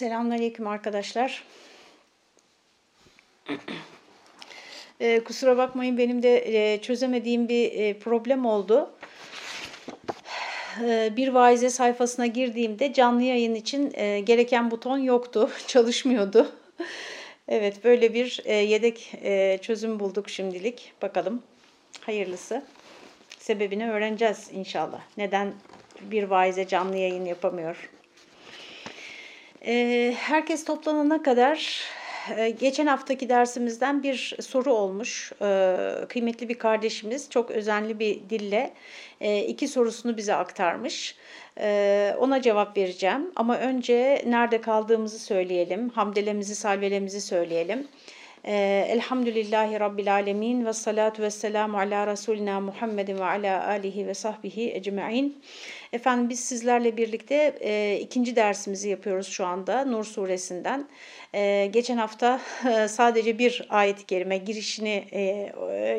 Selamünaleyküm arkadaşlar. Ee, kusura bakmayın benim de e, çözemediğim bir e, problem oldu. Ee, bir vaize sayfasına girdiğimde canlı yayın için e, gereken buton yoktu, çalışmıyordu. evet böyle bir e, yedek e, çözüm bulduk şimdilik. Bakalım hayırlısı. Sebebini öğreneceğiz inşallah. Neden bir vaize canlı yayın yapamıyor? Ee, herkes toplanana kadar e, geçen haftaki dersimizden bir soru olmuş. Ee, kıymetli bir kardeşimiz çok özenli bir dille e, iki sorusunu bize aktarmış. Ee, ona cevap vereceğim ama önce nerede kaldığımızı söyleyelim, hamdelemizi, salvelemizi söyleyelim. Elhamdülillahi Rabbil Alemin ve salatu ve selamu ala Resulina Muhammedin ve ala alihi ve sahbihi ecma'in. Efendim biz sizlerle birlikte e, ikinci dersimizi yapıyoruz şu anda Nur suresinden. E, geçen hafta e, sadece bir ayet-i kerime girişini e,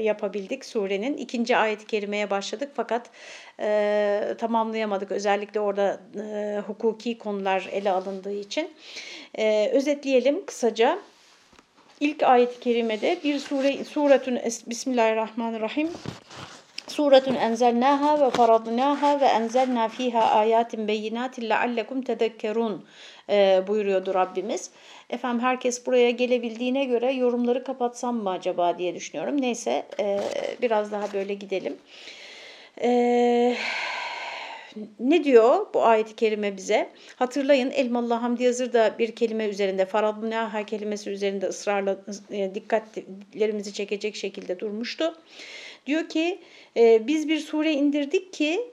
yapabildik surenin. İkinci ayet-i kerimeye başladık fakat e, tamamlayamadık. Özellikle orada e, hukuki konular ele alındığı için. E, özetleyelim kısaca. İlk ayet-i kerimede bir sure, suretün, Bismillahirrahmanirrahim. Suretun enzelnaha ve faradnaha ve enzelna fiha ayatin beyinatin leallekum tedekkerun e, buyuruyordu Rabbimiz. Efendim herkes buraya gelebildiğine göre yorumları kapatsam mı acaba diye düşünüyorum. Neyse e, biraz daha böyle gidelim. Eee ne diyor bu ayet-i kerime bize? Hatırlayın Elmalı Hamdi Yazır da bir kelime üzerinde, faradnaha kelimesi üzerinde ısrarla e, dikkatlerimizi çekecek şekilde durmuştu. Diyor ki e, biz bir sure indirdik ki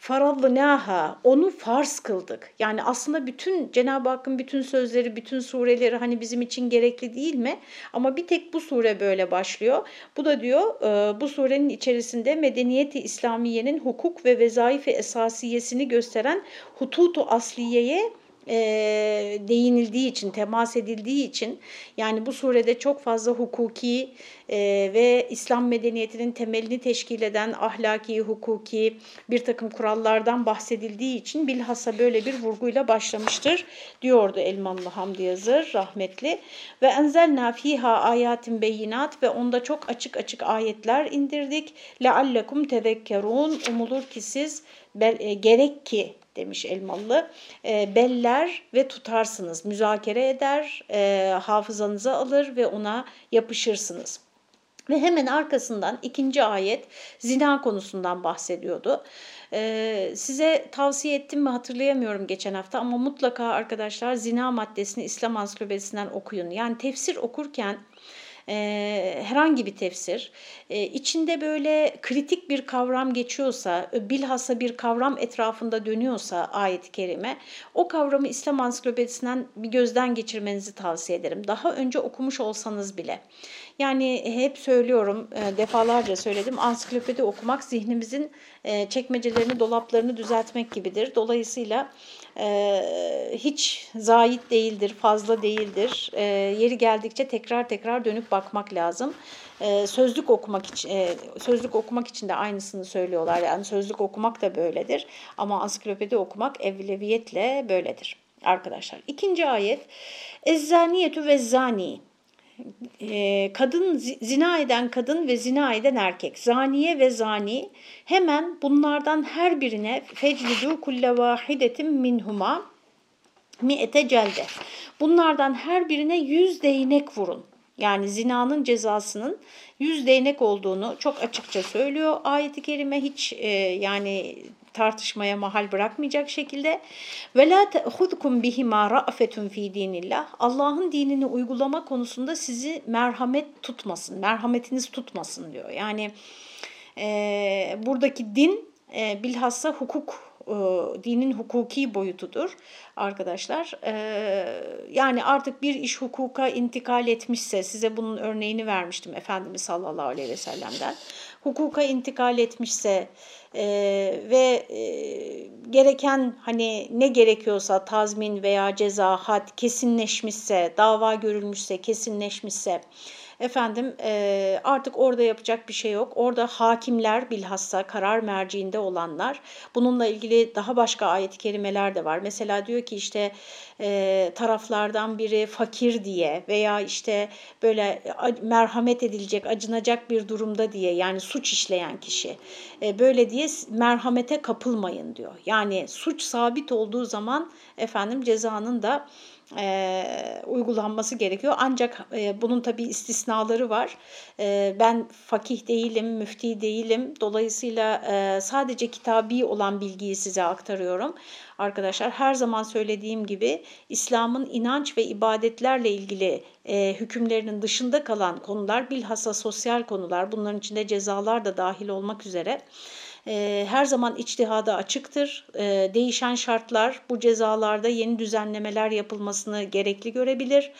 faradnaha onu farz kıldık. Yani aslında bütün Cenab-ı Hakk'ın bütün sözleri, bütün sureleri hani bizim için gerekli değil mi? Ama bir tek bu sure böyle başlıyor. Bu da diyor e, bu surenin içerisinde medeniyeti İslamiye'nin hukuk ve vezaife esasiyesini gösteren hututu asliyeye e, değinildiği için, temas edildiği için yani bu surede çok fazla hukuki e, ve İslam medeniyetinin temelini teşkil eden ahlaki, hukuki bir takım kurallardan bahsedildiği için bilhassa böyle bir vurguyla başlamıştır diyordu Elmanlı Hamdi Yazır rahmetli. Ve enzelna fiha ayatin beyinat ve onda çok açık açık ayetler indirdik. Leallekum tezekkerun umulur ki siz e, gerek ki demiş Elmalı. E, beller ve tutarsınız, müzakere eder, e, hafızanıza alır ve ona yapışırsınız. Ve hemen arkasından ikinci ayet zina konusundan bahsediyordu. Ee, size tavsiye ettim mi hatırlayamıyorum geçen hafta ama mutlaka arkadaşlar zina maddesini İslam Ansiklopedisinden okuyun. Yani tefsir okurken e, herhangi bir tefsir e, içinde böyle kritik bir kavram geçiyorsa, bilhassa bir kavram etrafında dönüyorsa ayet-i kerime, o kavramı İslam Ansiklopedisinden bir gözden geçirmenizi tavsiye ederim. Daha önce okumuş olsanız bile. Yani hep söylüyorum, e, defalarca söyledim, ansiklopedi okumak zihnimizin e, çekmecelerini, dolaplarını düzeltmek gibidir. Dolayısıyla e, hiç zayit değildir, fazla değildir. Yeri geldikçe tekrar tekrar dönüp bakmak lazım. Sözlük okumak için sözlük okumak için de aynısını söylüyorlar. Yani sözlük okumak da böyledir ama ansiklopedi okumak evleviyetle böyledir arkadaşlar. İkinci ayet Ezzaniyetü ve zani kadın zina eden kadın ve zina eden erkek, zaniye ve zani hemen bunlardan her birine feclidu kulle vahidetin minhuma mi'ete celde. Bunlardan her birine yüz değnek vurun. Yani zinanın cezasının yüz değnek olduğunu çok açıkça söylüyor ayet-i kerime hiç e, yani tartışmaya mahal bırakmayacak şekilde ve la ta'khudkum bihima ra'fetun fi dinillah. Allah'ın dinini uygulama konusunda sizi merhamet tutmasın, merhametiniz tutmasın diyor. Yani e, buradaki din e, bilhassa hukuk e, dinin hukuki boyutudur arkadaşlar. E, yani artık bir iş hukuka intikal etmişse size bunun örneğini vermiştim Efendimiz sallallahu aleyhi ve sellem'den. Hukuka intikal etmişse e, ve e, gereken hani ne gerekiyorsa tazmin veya ceza had kesinleşmişse, dava görülmüşse, kesinleşmişse Efendim e, artık orada yapacak bir şey yok. Orada hakimler bilhassa karar merciinde olanlar bununla ilgili daha başka ayet-i kerimeler de var. Mesela diyor ki işte e, taraflardan biri fakir diye veya işte böyle merhamet edilecek, acınacak bir durumda diye yani suç işleyen kişi e, böyle diye merhamete kapılmayın diyor. Yani suç sabit olduğu zaman efendim cezanın da e, uygulanması gerekiyor. Ancak e, bunun tabii istisnaları var. E, ben fakih değilim, müfti değilim. Dolayısıyla e, sadece kitabi olan bilgiyi size aktarıyorum. Arkadaşlar her zaman söylediğim gibi İslam'ın inanç ve ibadetlerle ilgili e, hükümlerinin dışında kalan konular bilhassa sosyal konular bunların içinde cezalar da dahil olmak üzere e, her zaman içtihada açıktır. E, değişen şartlar bu cezalarda yeni düzenlemeler yapılmasını gerekli görebilir.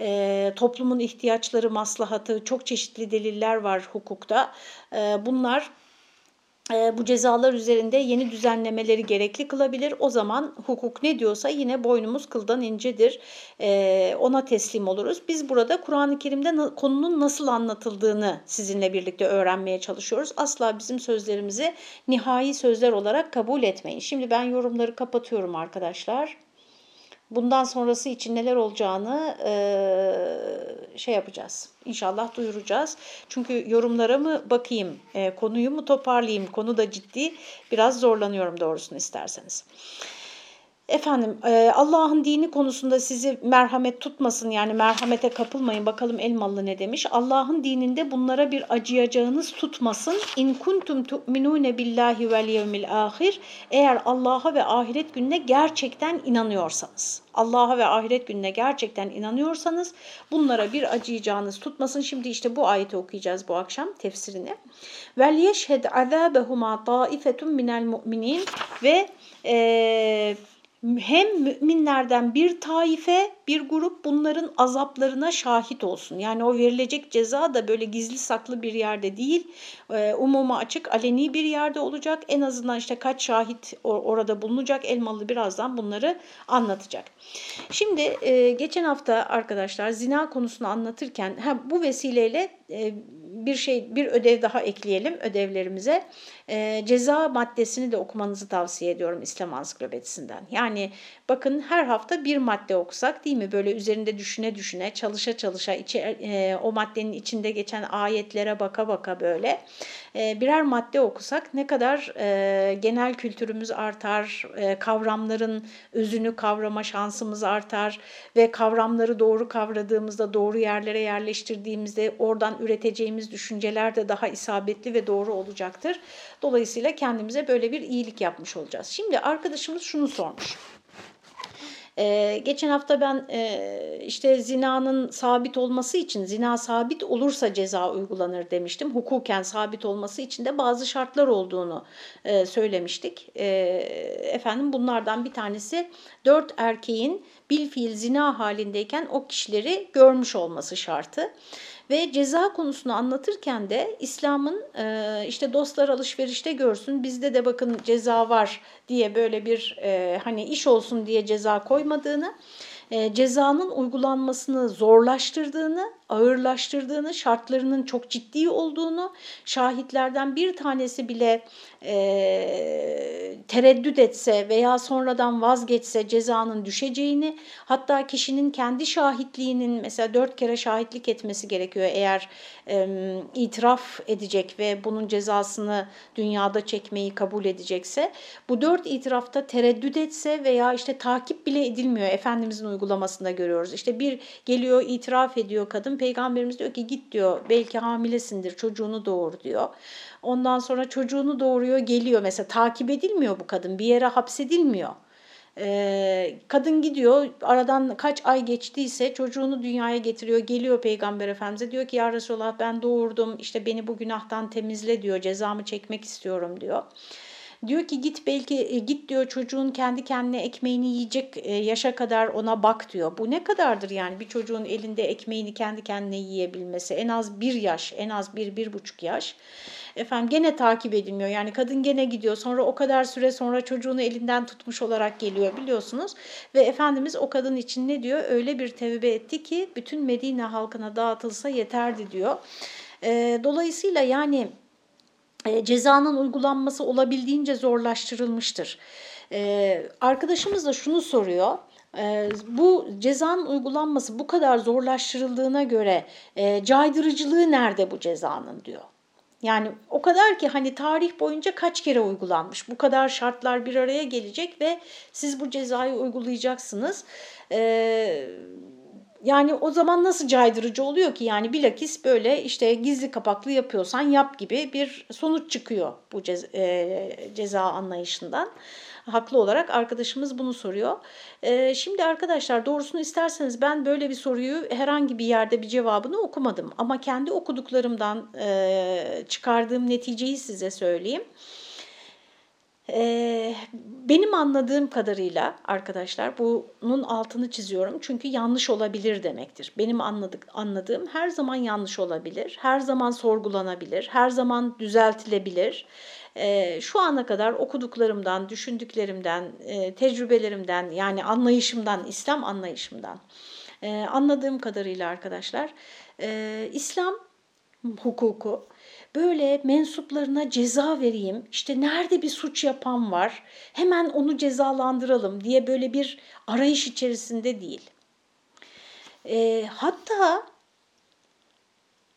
E, toplumun ihtiyaçları, maslahatı, çok çeşitli deliller var hukukta. Bunlar bu cezalar üzerinde yeni düzenlemeleri gerekli kılabilir. O zaman hukuk ne diyorsa yine boynumuz kıldan incedir. E, ona teslim oluruz. Biz burada Kur'an-ı Kerim'de konunun nasıl anlatıldığını sizinle birlikte öğrenmeye çalışıyoruz. Asla bizim sözlerimizi nihai sözler olarak kabul etmeyin. Şimdi ben yorumları kapatıyorum arkadaşlar bundan sonrası için neler olacağını e, şey yapacağız. İnşallah duyuracağız. Çünkü yorumlara mı bakayım, e, konuyu mu toparlayayım, konu da ciddi. Biraz zorlanıyorum doğrusunu isterseniz. Efendim Allah'ın dini konusunda sizi merhamet tutmasın yani merhamete kapılmayın bakalım Elmalı ne demiş. Allah'ın dininde bunlara bir acıyacağınız tutmasın. İn kuntum tu'minune billahi vel yevmil ahir. Eğer Allah'a ve ahiret gününe gerçekten inanıyorsanız. Allah'a ve ahiret gününe gerçekten inanıyorsanız bunlara bir acıyacağınız tutmasın. Şimdi işte bu ayeti okuyacağız bu akşam tefsirini. Vel yeşhed azabehuma taifetun minel mu'minin ve eee hem müminlerden bir taife, bir grup bunların azaplarına şahit olsun. Yani o verilecek ceza da böyle gizli saklı bir yerde değil, e, umuma açık, aleni bir yerde olacak. En azından işte kaç şahit orada bulunacak. Elmalı birazdan bunları anlatacak. Şimdi e, geçen hafta arkadaşlar zina konusunu anlatırken bu vesileyle e, bir şey bir ödev daha ekleyelim ödevlerimize. E, ceza maddesini de okumanızı tavsiye ediyorum İslam Ansiklopedisinden. Yani bakın her hafta bir madde okusak değil mi? Böyle üzerinde düşüne düşüne, çalışa çalışa içi, e, o maddenin içinde geçen ayetlere baka baka böyle birer madde okusak ne kadar e, genel kültürümüz artar, e, kavramların özünü kavrama şansımız artar ve kavramları doğru kavradığımızda, doğru yerlere yerleştirdiğimizde oradan üreteceğimiz düşünceler de daha isabetli ve doğru olacaktır. Dolayısıyla kendimize böyle bir iyilik yapmış olacağız. Şimdi arkadaşımız şunu sormuş. Ee, geçen hafta ben e, işte zinanın sabit olması için zina sabit olursa ceza uygulanır demiştim. Hukuken sabit olması için de bazı şartlar olduğunu e, söylemiştik. E, efendim bunlardan bir tanesi dört erkeğin bilfiil zina halindeyken o kişileri görmüş olması şartı. Ve ceza konusunu anlatırken de İslam'ın e, işte dostlar alışverişte görsün bizde de bakın ceza var diye böyle bir e, hani iş olsun diye ceza koymadığını, e, cezanın uygulanmasını zorlaştırdığını ağırlaştırdığını, şartlarının çok ciddi olduğunu, şahitlerden bir tanesi bile e, tereddüt etse veya sonradan vazgeçse cezanın düşeceğini, hatta kişinin kendi şahitliğinin mesela dört kere şahitlik etmesi gerekiyor eğer e, itiraf edecek ve bunun cezasını dünyada çekmeyi kabul edecekse, bu dört itirafta tereddüt etse veya işte takip bile edilmiyor Efendimizin uygulamasında görüyoruz. İşte bir geliyor itiraf ediyor kadın Peygamberimiz diyor ki git diyor belki hamilesindir çocuğunu doğur diyor. Ondan sonra çocuğunu doğuruyor geliyor mesela takip edilmiyor bu kadın bir yere hapsedilmiyor. Ee, kadın gidiyor aradan kaç ay geçtiyse çocuğunu dünyaya getiriyor geliyor peygamber efendimize diyor ki ya Resulallah ben doğurdum işte beni bu günahtan temizle diyor cezamı çekmek istiyorum diyor. Diyor ki git belki e, git diyor çocuğun kendi kendine ekmeğini yiyecek e, yaşa kadar ona bak diyor. Bu ne kadardır yani bir çocuğun elinde ekmeğini kendi kendine yiyebilmesi en az bir yaş en az bir bir buçuk yaş. Efendim gene takip edilmiyor yani kadın gene gidiyor sonra o kadar süre sonra çocuğunu elinden tutmuş olarak geliyor biliyorsunuz. Ve Efendimiz o kadın için ne diyor öyle bir tevbe etti ki bütün Medine halkına dağıtılsa yeterdi diyor. E, dolayısıyla yani e, cezanın uygulanması olabildiğince zorlaştırılmıştır. E, arkadaşımız da şunu soruyor. E, bu cezanın uygulanması bu kadar zorlaştırıldığına göre e, caydırıcılığı nerede bu cezanın diyor. Yani o kadar ki hani tarih boyunca kaç kere uygulanmış. Bu kadar şartlar bir araya gelecek ve siz bu cezayı uygulayacaksınız. Ee, yani o zaman nasıl caydırıcı oluyor ki? Yani bilakis böyle işte gizli kapaklı yapıyorsan yap gibi bir sonuç çıkıyor bu ceza, e, ceza anlayışından. Haklı olarak arkadaşımız bunu soruyor. E, şimdi arkadaşlar doğrusunu isterseniz ben böyle bir soruyu herhangi bir yerde bir cevabını okumadım. Ama kendi okuduklarımdan e, çıkardığım neticeyi size söyleyeyim. Ee, benim anladığım kadarıyla arkadaşlar bunun altını çiziyorum çünkü yanlış olabilir demektir. Benim anladık, anladığım her zaman yanlış olabilir, her zaman sorgulanabilir, her zaman düzeltilebilir. Ee, şu ana kadar okuduklarımdan, düşündüklerimden, e, tecrübelerimden yani anlayışımdan, İslam anlayışımdan e, anladığım kadarıyla arkadaşlar e, İslam hukuku böyle mensuplarına ceza vereyim, işte nerede bir suç yapan var, hemen onu cezalandıralım diye böyle bir arayış içerisinde değil. E, hatta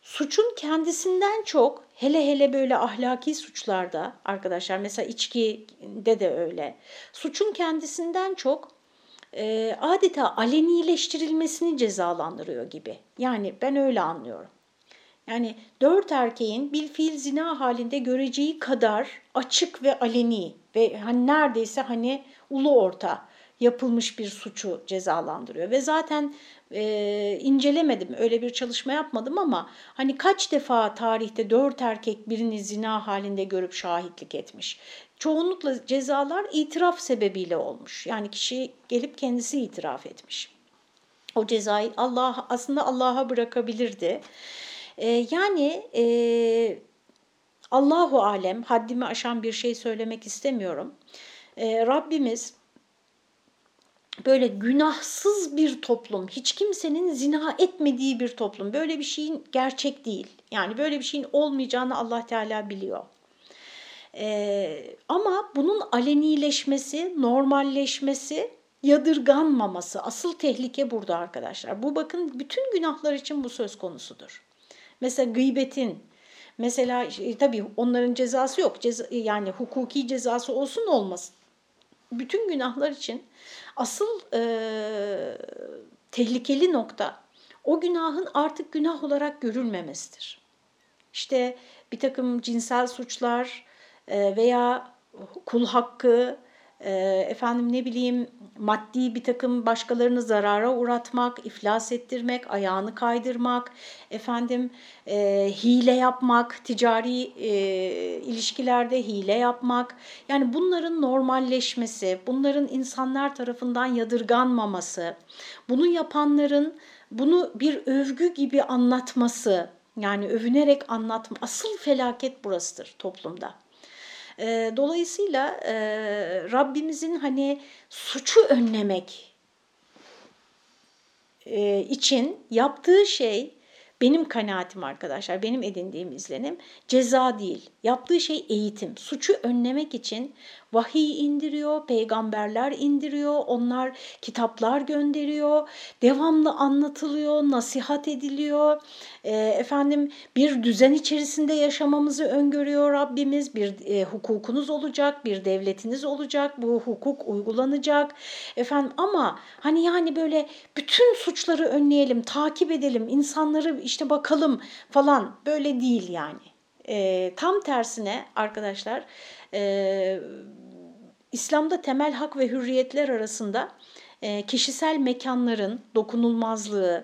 suçun kendisinden çok hele hele böyle ahlaki suçlarda arkadaşlar mesela içkide de öyle suçun kendisinden çok e, adeta alenileştirilmesini cezalandırıyor gibi. Yani ben öyle anlıyorum. Yani dört erkeğin bir fiil zina halinde göreceği kadar açık ve aleni ve hani neredeyse hani ulu orta yapılmış bir suçu cezalandırıyor. Ve zaten e, incelemedim, öyle bir çalışma yapmadım ama hani kaç defa tarihte dört erkek birini zina halinde görüp şahitlik etmiş. Çoğunlukla cezalar itiraf sebebiyle olmuş. Yani kişi gelip kendisi itiraf etmiş. O cezayı Allah aslında Allah'a bırakabilirdi. E, yani e, Allahu alem haddimi aşan bir şey söylemek istemiyorum. E, Rabbimiz böyle günahsız bir toplum, hiç kimsenin zina etmediği bir toplum. Böyle bir şeyin gerçek değil. Yani böyle bir şeyin olmayacağını Allah Teala biliyor. Ee, ama bunun alenileşmesi, normalleşmesi, yadırganmaması asıl tehlike burada arkadaşlar. Bu bakın bütün günahlar için bu söz konusudur. Mesela gıybetin, mesela e, tabii onların cezası yok. Ceza, yani hukuki cezası olsun olmasın. Bütün günahlar için asıl e, tehlikeli nokta o günahın artık günah olarak görülmemesidir. İşte bir takım cinsel suçlar e, veya kul hakkı efendim ne bileyim maddi bir takım başkalarını zarara uğratmak, iflas ettirmek, ayağını kaydırmak, efendim e, hile yapmak, ticari e, ilişkilerde hile yapmak. Yani bunların normalleşmesi, bunların insanlar tarafından yadırganmaması, bunu yapanların bunu bir övgü gibi anlatması, yani övünerek anlatma, asıl felaket burasıdır toplumda. E, dolayısıyla e, Rabbimizin hani suçu önlemek e, için yaptığı şey benim kanaatim arkadaşlar, benim edindiğim izlenim ceza değil. Yaptığı şey eğitim. Suçu önlemek için vahiy indiriyor, peygamberler indiriyor, onlar kitaplar gönderiyor, devamlı anlatılıyor, nasihat ediliyor. E, efendim bir düzen içerisinde yaşamamızı öngörüyor Rabbimiz. Bir e, hukukunuz olacak, bir devletiniz olacak, bu hukuk uygulanacak. Efendim ama hani yani böyle bütün suçları önleyelim, takip edelim, insanları işte bakalım falan böyle değil yani. E, tam tersine arkadaşlar e, İslam'da temel hak ve hürriyetler arasında e, kişisel mekanların dokunulmazlığı,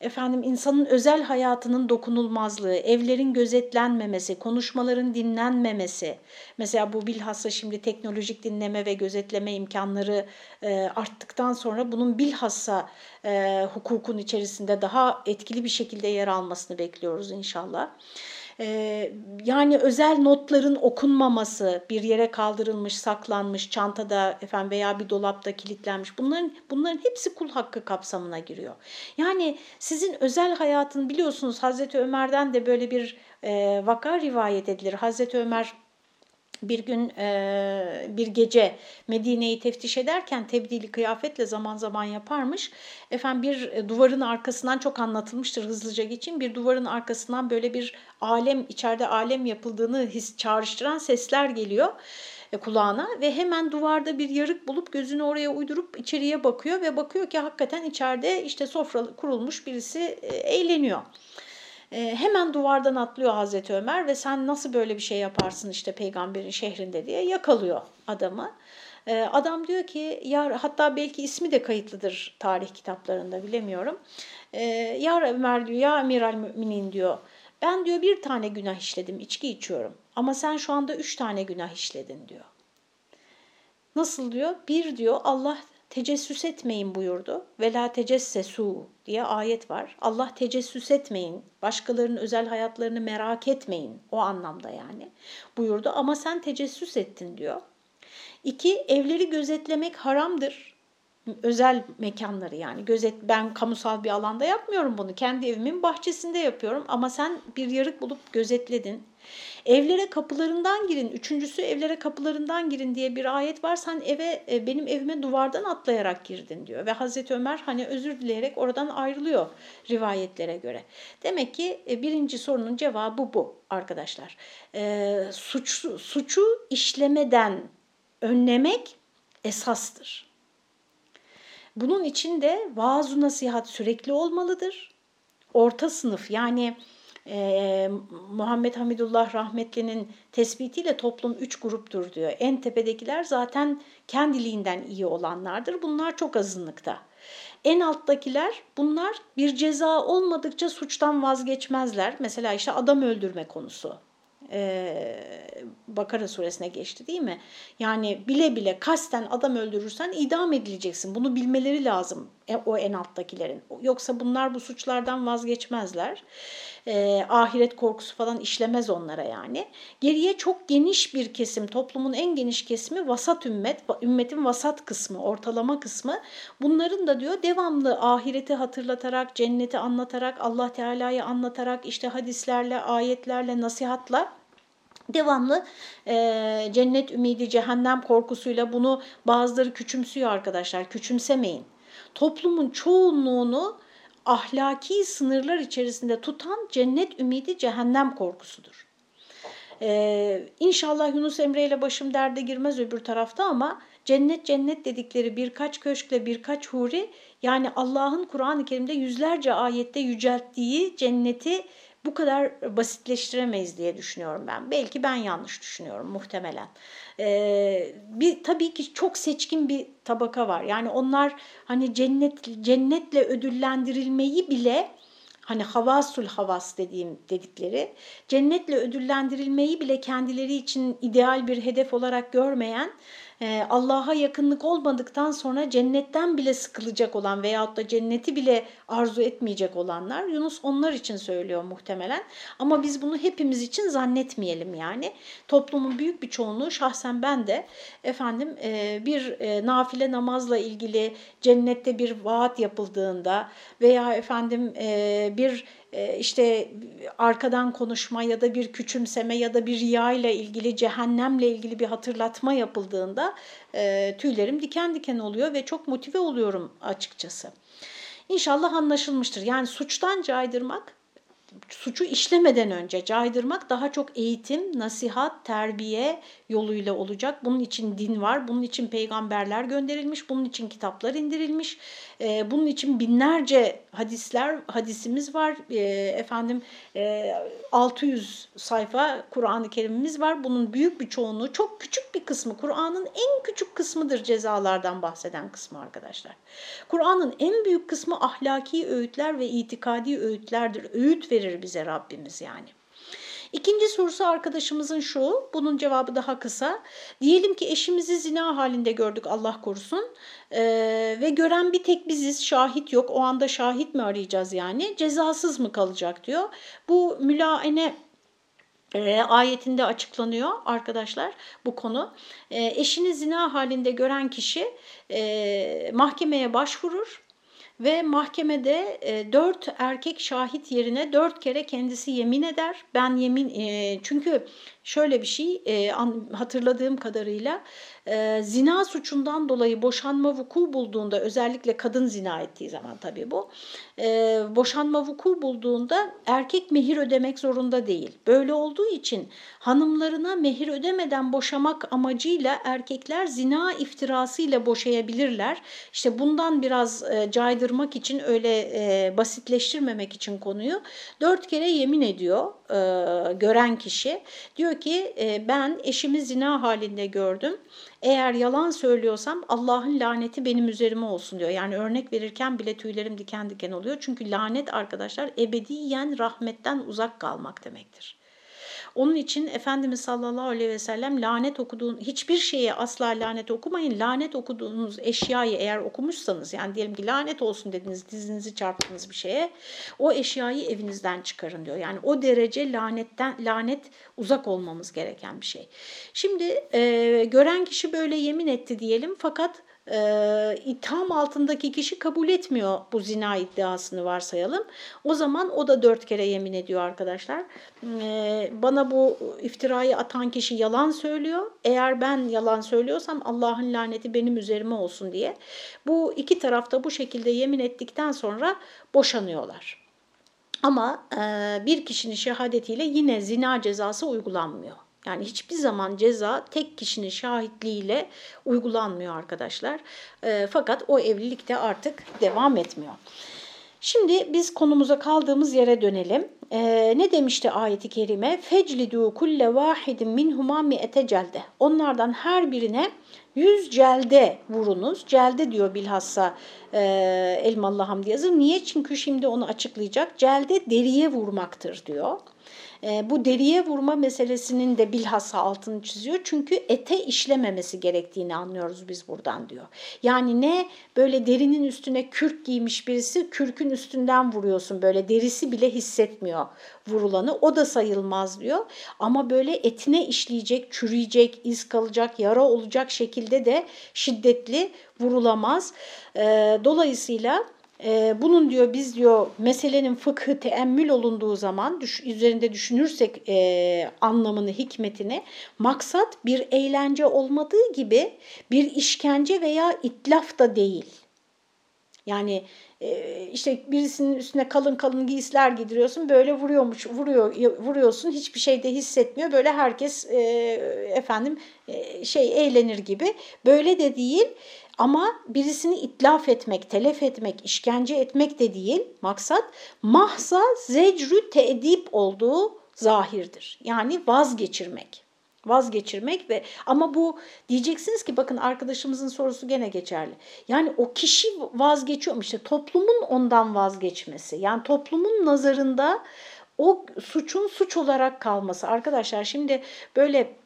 efendim insanın özel hayatının dokunulmazlığı, evlerin gözetlenmemesi, konuşmaların dinlenmemesi. Mesela bu bilhassa şimdi teknolojik dinleme ve gözetleme imkanları e, arttıktan sonra bunun bilhassa e, hukukun içerisinde daha etkili bir şekilde yer almasını bekliyoruz inşallah. Ee, yani özel notların okunmaması, bir yere kaldırılmış, saklanmış, çantada efendim veya bir dolapta kilitlenmiş. Bunların bunların hepsi kul hakkı kapsamına giriyor. Yani sizin özel hayatın biliyorsunuz Hazreti Ömer'den de böyle bir e, vaka rivayet edilir. Hazreti Ömer bir gün e, bir gece Medine'yi teftiş ederken tebdili kıyafetle zaman zaman yaparmış. Efendim bir duvarın arkasından çok anlatılmıştır hızlıca geçeyim. Bir duvarın arkasından böyle bir alem içeride alem yapıldığını his çağrıştıran sesler geliyor e, kulağına ve hemen duvarda bir yarık bulup gözünü oraya uydurup içeriye bakıyor ve bakıyor ki hakikaten içeride işte sofra kurulmuş birisi e, eğleniyor. E, hemen duvardan atlıyor Hazreti Ömer ve sen nasıl böyle bir şey yaparsın işte peygamberin şehrinde diye yakalıyor adamı. E, adam diyor ki ya hatta belki ismi de kayıtlıdır tarih kitaplarında bilemiyorum. E, ya Ömer diyor ya Amiral Müminin diyor. Ben diyor bir tane günah işledim içki içiyorum ama sen şu anda üç tane günah işledin diyor. Nasıl diyor? Bir diyor Allah tecessüs etmeyin buyurdu. Ve la tecessesu diye ayet var. Allah tecessüs etmeyin, başkalarının özel hayatlarını merak etmeyin o anlamda yani buyurdu. Ama sen tecessüs ettin diyor. İki, evleri gözetlemek haramdır. Özel mekanları yani gözet ben kamusal bir alanda yapmıyorum bunu. Kendi evimin bahçesinde yapıyorum ama sen bir yarık bulup gözetledin. Evlere kapılarından girin. Üçüncüsü evlere kapılarından girin diye bir ayet var. Sen eve e, benim evime duvardan atlayarak girdin diyor. Ve Hazreti Ömer hani özür dileyerek oradan ayrılıyor rivayetlere göre. Demek ki e, birinci sorunun cevabı bu arkadaşlar. E, suçu, suçu işlemeden önlemek esastır. Bunun için de vaaz nasihat sürekli olmalıdır. Orta sınıf yani e, Muhammed Hamidullah Rahmetli'nin tespitiyle toplum üç gruptur diyor. En tepedekiler zaten kendiliğinden iyi olanlardır. Bunlar çok azınlıkta. En alttakiler bunlar bir ceza olmadıkça suçtan vazgeçmezler. Mesela işte adam öldürme konusu Bakara suresine geçti değil mi? Yani bile bile kasten adam öldürürsen idam edileceksin. Bunu bilmeleri lazım o en alttakilerin. Yoksa bunlar bu suçlardan vazgeçmezler. E, ahiret korkusu falan işlemez onlara yani. Geriye çok geniş bir kesim, toplumun en geniş kesimi vasat ümmet, ümmetin vasat kısmı, ortalama kısmı. Bunların da diyor devamlı ahireti hatırlatarak, cenneti anlatarak, Allah Teala'yı anlatarak, işte hadislerle, ayetlerle, nasihatla devamlı e, cennet ümidi, cehennem korkusuyla bunu bazıları küçümsüyor arkadaşlar. Küçümsemeyin. Toplumun çoğunluğunu ahlaki sınırlar içerisinde tutan cennet ümidi, cehennem korkusudur. Ee, inşallah Yunus Emre ile başım derde girmez öbür tarafta ama cennet cennet dedikleri birkaç köşkle birkaç huri yani Allah'ın Kur'an-ı Kerim'de yüzlerce ayette yücelttiği cenneti bu kadar basitleştiremeyiz diye düşünüyorum ben. Belki ben yanlış düşünüyorum muhtemelen. Ee, bir tabii ki çok seçkin bir tabaka var. Yani onlar hani cennet cennetle ödüllendirilmeyi bile hani havasul havas dediğim dedikleri cennetle ödüllendirilmeyi bile kendileri için ideal bir hedef olarak görmeyen ee, Allah'a yakınlık olmadıktan sonra cennetten bile sıkılacak olan veyahut da cenneti bile arzu etmeyecek olanlar Yunus onlar için söylüyor muhtemelen. Ama biz bunu hepimiz için zannetmeyelim yani. Toplumun büyük bir çoğunluğu şahsen ben de efendim e, bir e, nafile namazla ilgili cennette bir vaat yapıldığında veya efendim e, bir işte arkadan konuşma ya da bir küçümseme ya da bir riya ile ilgili cehennemle ilgili bir hatırlatma yapıldığında e, tüylerim diken diken oluyor ve çok motive oluyorum açıkçası. İnşallah anlaşılmıştır. Yani suçtan caydırmak suçu işlemeden önce caydırmak daha çok eğitim, nasihat, terbiye yoluyla olacak. Bunun için din var, bunun için peygamberler gönderilmiş, bunun için kitaplar indirilmiş, e, bunun için binlerce hadisler, hadisimiz var. E, efendim e, 600 sayfa Kur'an-ı Kerim'imiz var. Bunun büyük bir çoğunluğu, çok küçük bir kısmı, Kur'an'ın en küçük kısmıdır cezalardan bahseden kısmı arkadaşlar. Kur'an'ın en büyük kısmı ahlaki öğütler ve itikadi öğütlerdir. Öğüt verir bize Rabbimiz yani. İkinci sorusu arkadaşımızın şu, bunun cevabı daha kısa. Diyelim ki eşimizi zina halinde gördük Allah korusun ee, ve gören bir tek biziz, şahit yok. O anda şahit mi arayacağız yani? Cezasız mı kalacak diyor. Bu mülaene e, ayetinde açıklanıyor arkadaşlar bu konu. E, eşini zina halinde gören kişi e, mahkemeye başvurur ve mahkemede e, dört erkek şahit yerine dört kere kendisi yemin eder. Ben yemin e, çünkü şöyle bir şey e, hatırladığım kadarıyla e, zina suçundan dolayı boşanma vuku bulduğunda özellikle kadın zina ettiği zaman tabii bu e, boşanma vuku bulduğunda erkek mehir ödemek zorunda değil. Böyle olduğu için hanımlarına mehir ödemeden boşamak amacıyla erkekler zina iftirasıyla boşayabilirler. İşte bundan biraz e, caydırmak için öyle e, basitleştirmemek için konuyu dört kere yemin ediyor e, gören kişi. Diyor ki e, ben eşimi zina halinde gördüm. Eğer yalan söylüyorsam Allah'ın laneti benim üzerime olsun diyor. Yani örnek verirken bile tüylerim diken diken oluyor. Çünkü lanet arkadaşlar ebediyen rahmetten uzak kalmak demektir. Onun için Efendimiz sallallahu aleyhi ve sellem lanet okuduğun hiçbir şeye asla lanet okumayın. Lanet okuduğunuz eşyayı eğer okumuşsanız yani diyelim ki lanet olsun dediniz dizinizi çarptınız bir şeye o eşyayı evinizden çıkarın diyor. Yani o derece lanetten lanet uzak olmamız gereken bir şey. Şimdi e, gören kişi böyle yemin etti diyelim fakat e, itham altındaki kişi kabul etmiyor bu zina iddiasını varsayalım. O zaman o da dört kere yemin ediyor arkadaşlar. E, bana bu iftirayı atan kişi yalan söylüyor. Eğer ben yalan söylüyorsam Allah'ın laneti benim üzerime olsun diye. Bu iki tarafta bu şekilde yemin ettikten sonra boşanıyorlar. Ama e, bir kişinin şehadetiyle yine zina cezası uygulanmıyor. Yani hiçbir zaman ceza tek kişinin şahitliğiyle uygulanmıyor arkadaşlar. E, fakat o evlilik de artık devam etmiyor. Şimdi biz konumuza kaldığımız yere dönelim. Ee, ne demişti ayeti kerime? Feclidu kulle vahidin minhuma mi'ete celde. Onlardan her birine yüz celde vurunuz. Celde diyor bilhassa e, Elmalı Hamdi yazır. Niye? Çünkü şimdi onu açıklayacak. Celde deriye vurmaktır diyor. E, bu deriye vurma meselesinin de bilhassa altını çiziyor. Çünkü ete işlememesi gerektiğini anlıyoruz biz buradan diyor. Yani ne böyle derinin üstüne kürk giymiş birisi kürkün üstünden vuruyorsun böyle derisi bile hissetmiyor vurulanı o da sayılmaz diyor. Ama böyle etine işleyecek, çürüyecek, iz kalacak, yara olacak şekilde de şiddetli vurulamaz. E, dolayısıyla e, bunun diyor biz diyor meselenin fıkhı teemmül olunduğu zaman düş, üzerinde düşünürsek e, anlamını, hikmetini maksat bir eğlence olmadığı gibi bir işkence veya itlaf da değil. Yani e, işte birisinin üstüne kalın kalın giysiler giydiriyorsun böyle vuruyormuş vuruyor vuruyorsun hiçbir şey de hissetmiyor. Böyle herkes e, efendim e, şey eğlenir gibi. Böyle de değil ama birisini itlaf etmek, telef etmek, işkence etmek de değil maksat mahza zecrü teedip olduğu zahirdir. Yani vazgeçirmek. Vazgeçirmek ve ama bu diyeceksiniz ki bakın arkadaşımızın sorusu gene geçerli. Yani o kişi vazgeçiyor mu? İşte toplumun ondan vazgeçmesi. Yani toplumun nazarında o suçun suç olarak kalması. Arkadaşlar şimdi böyle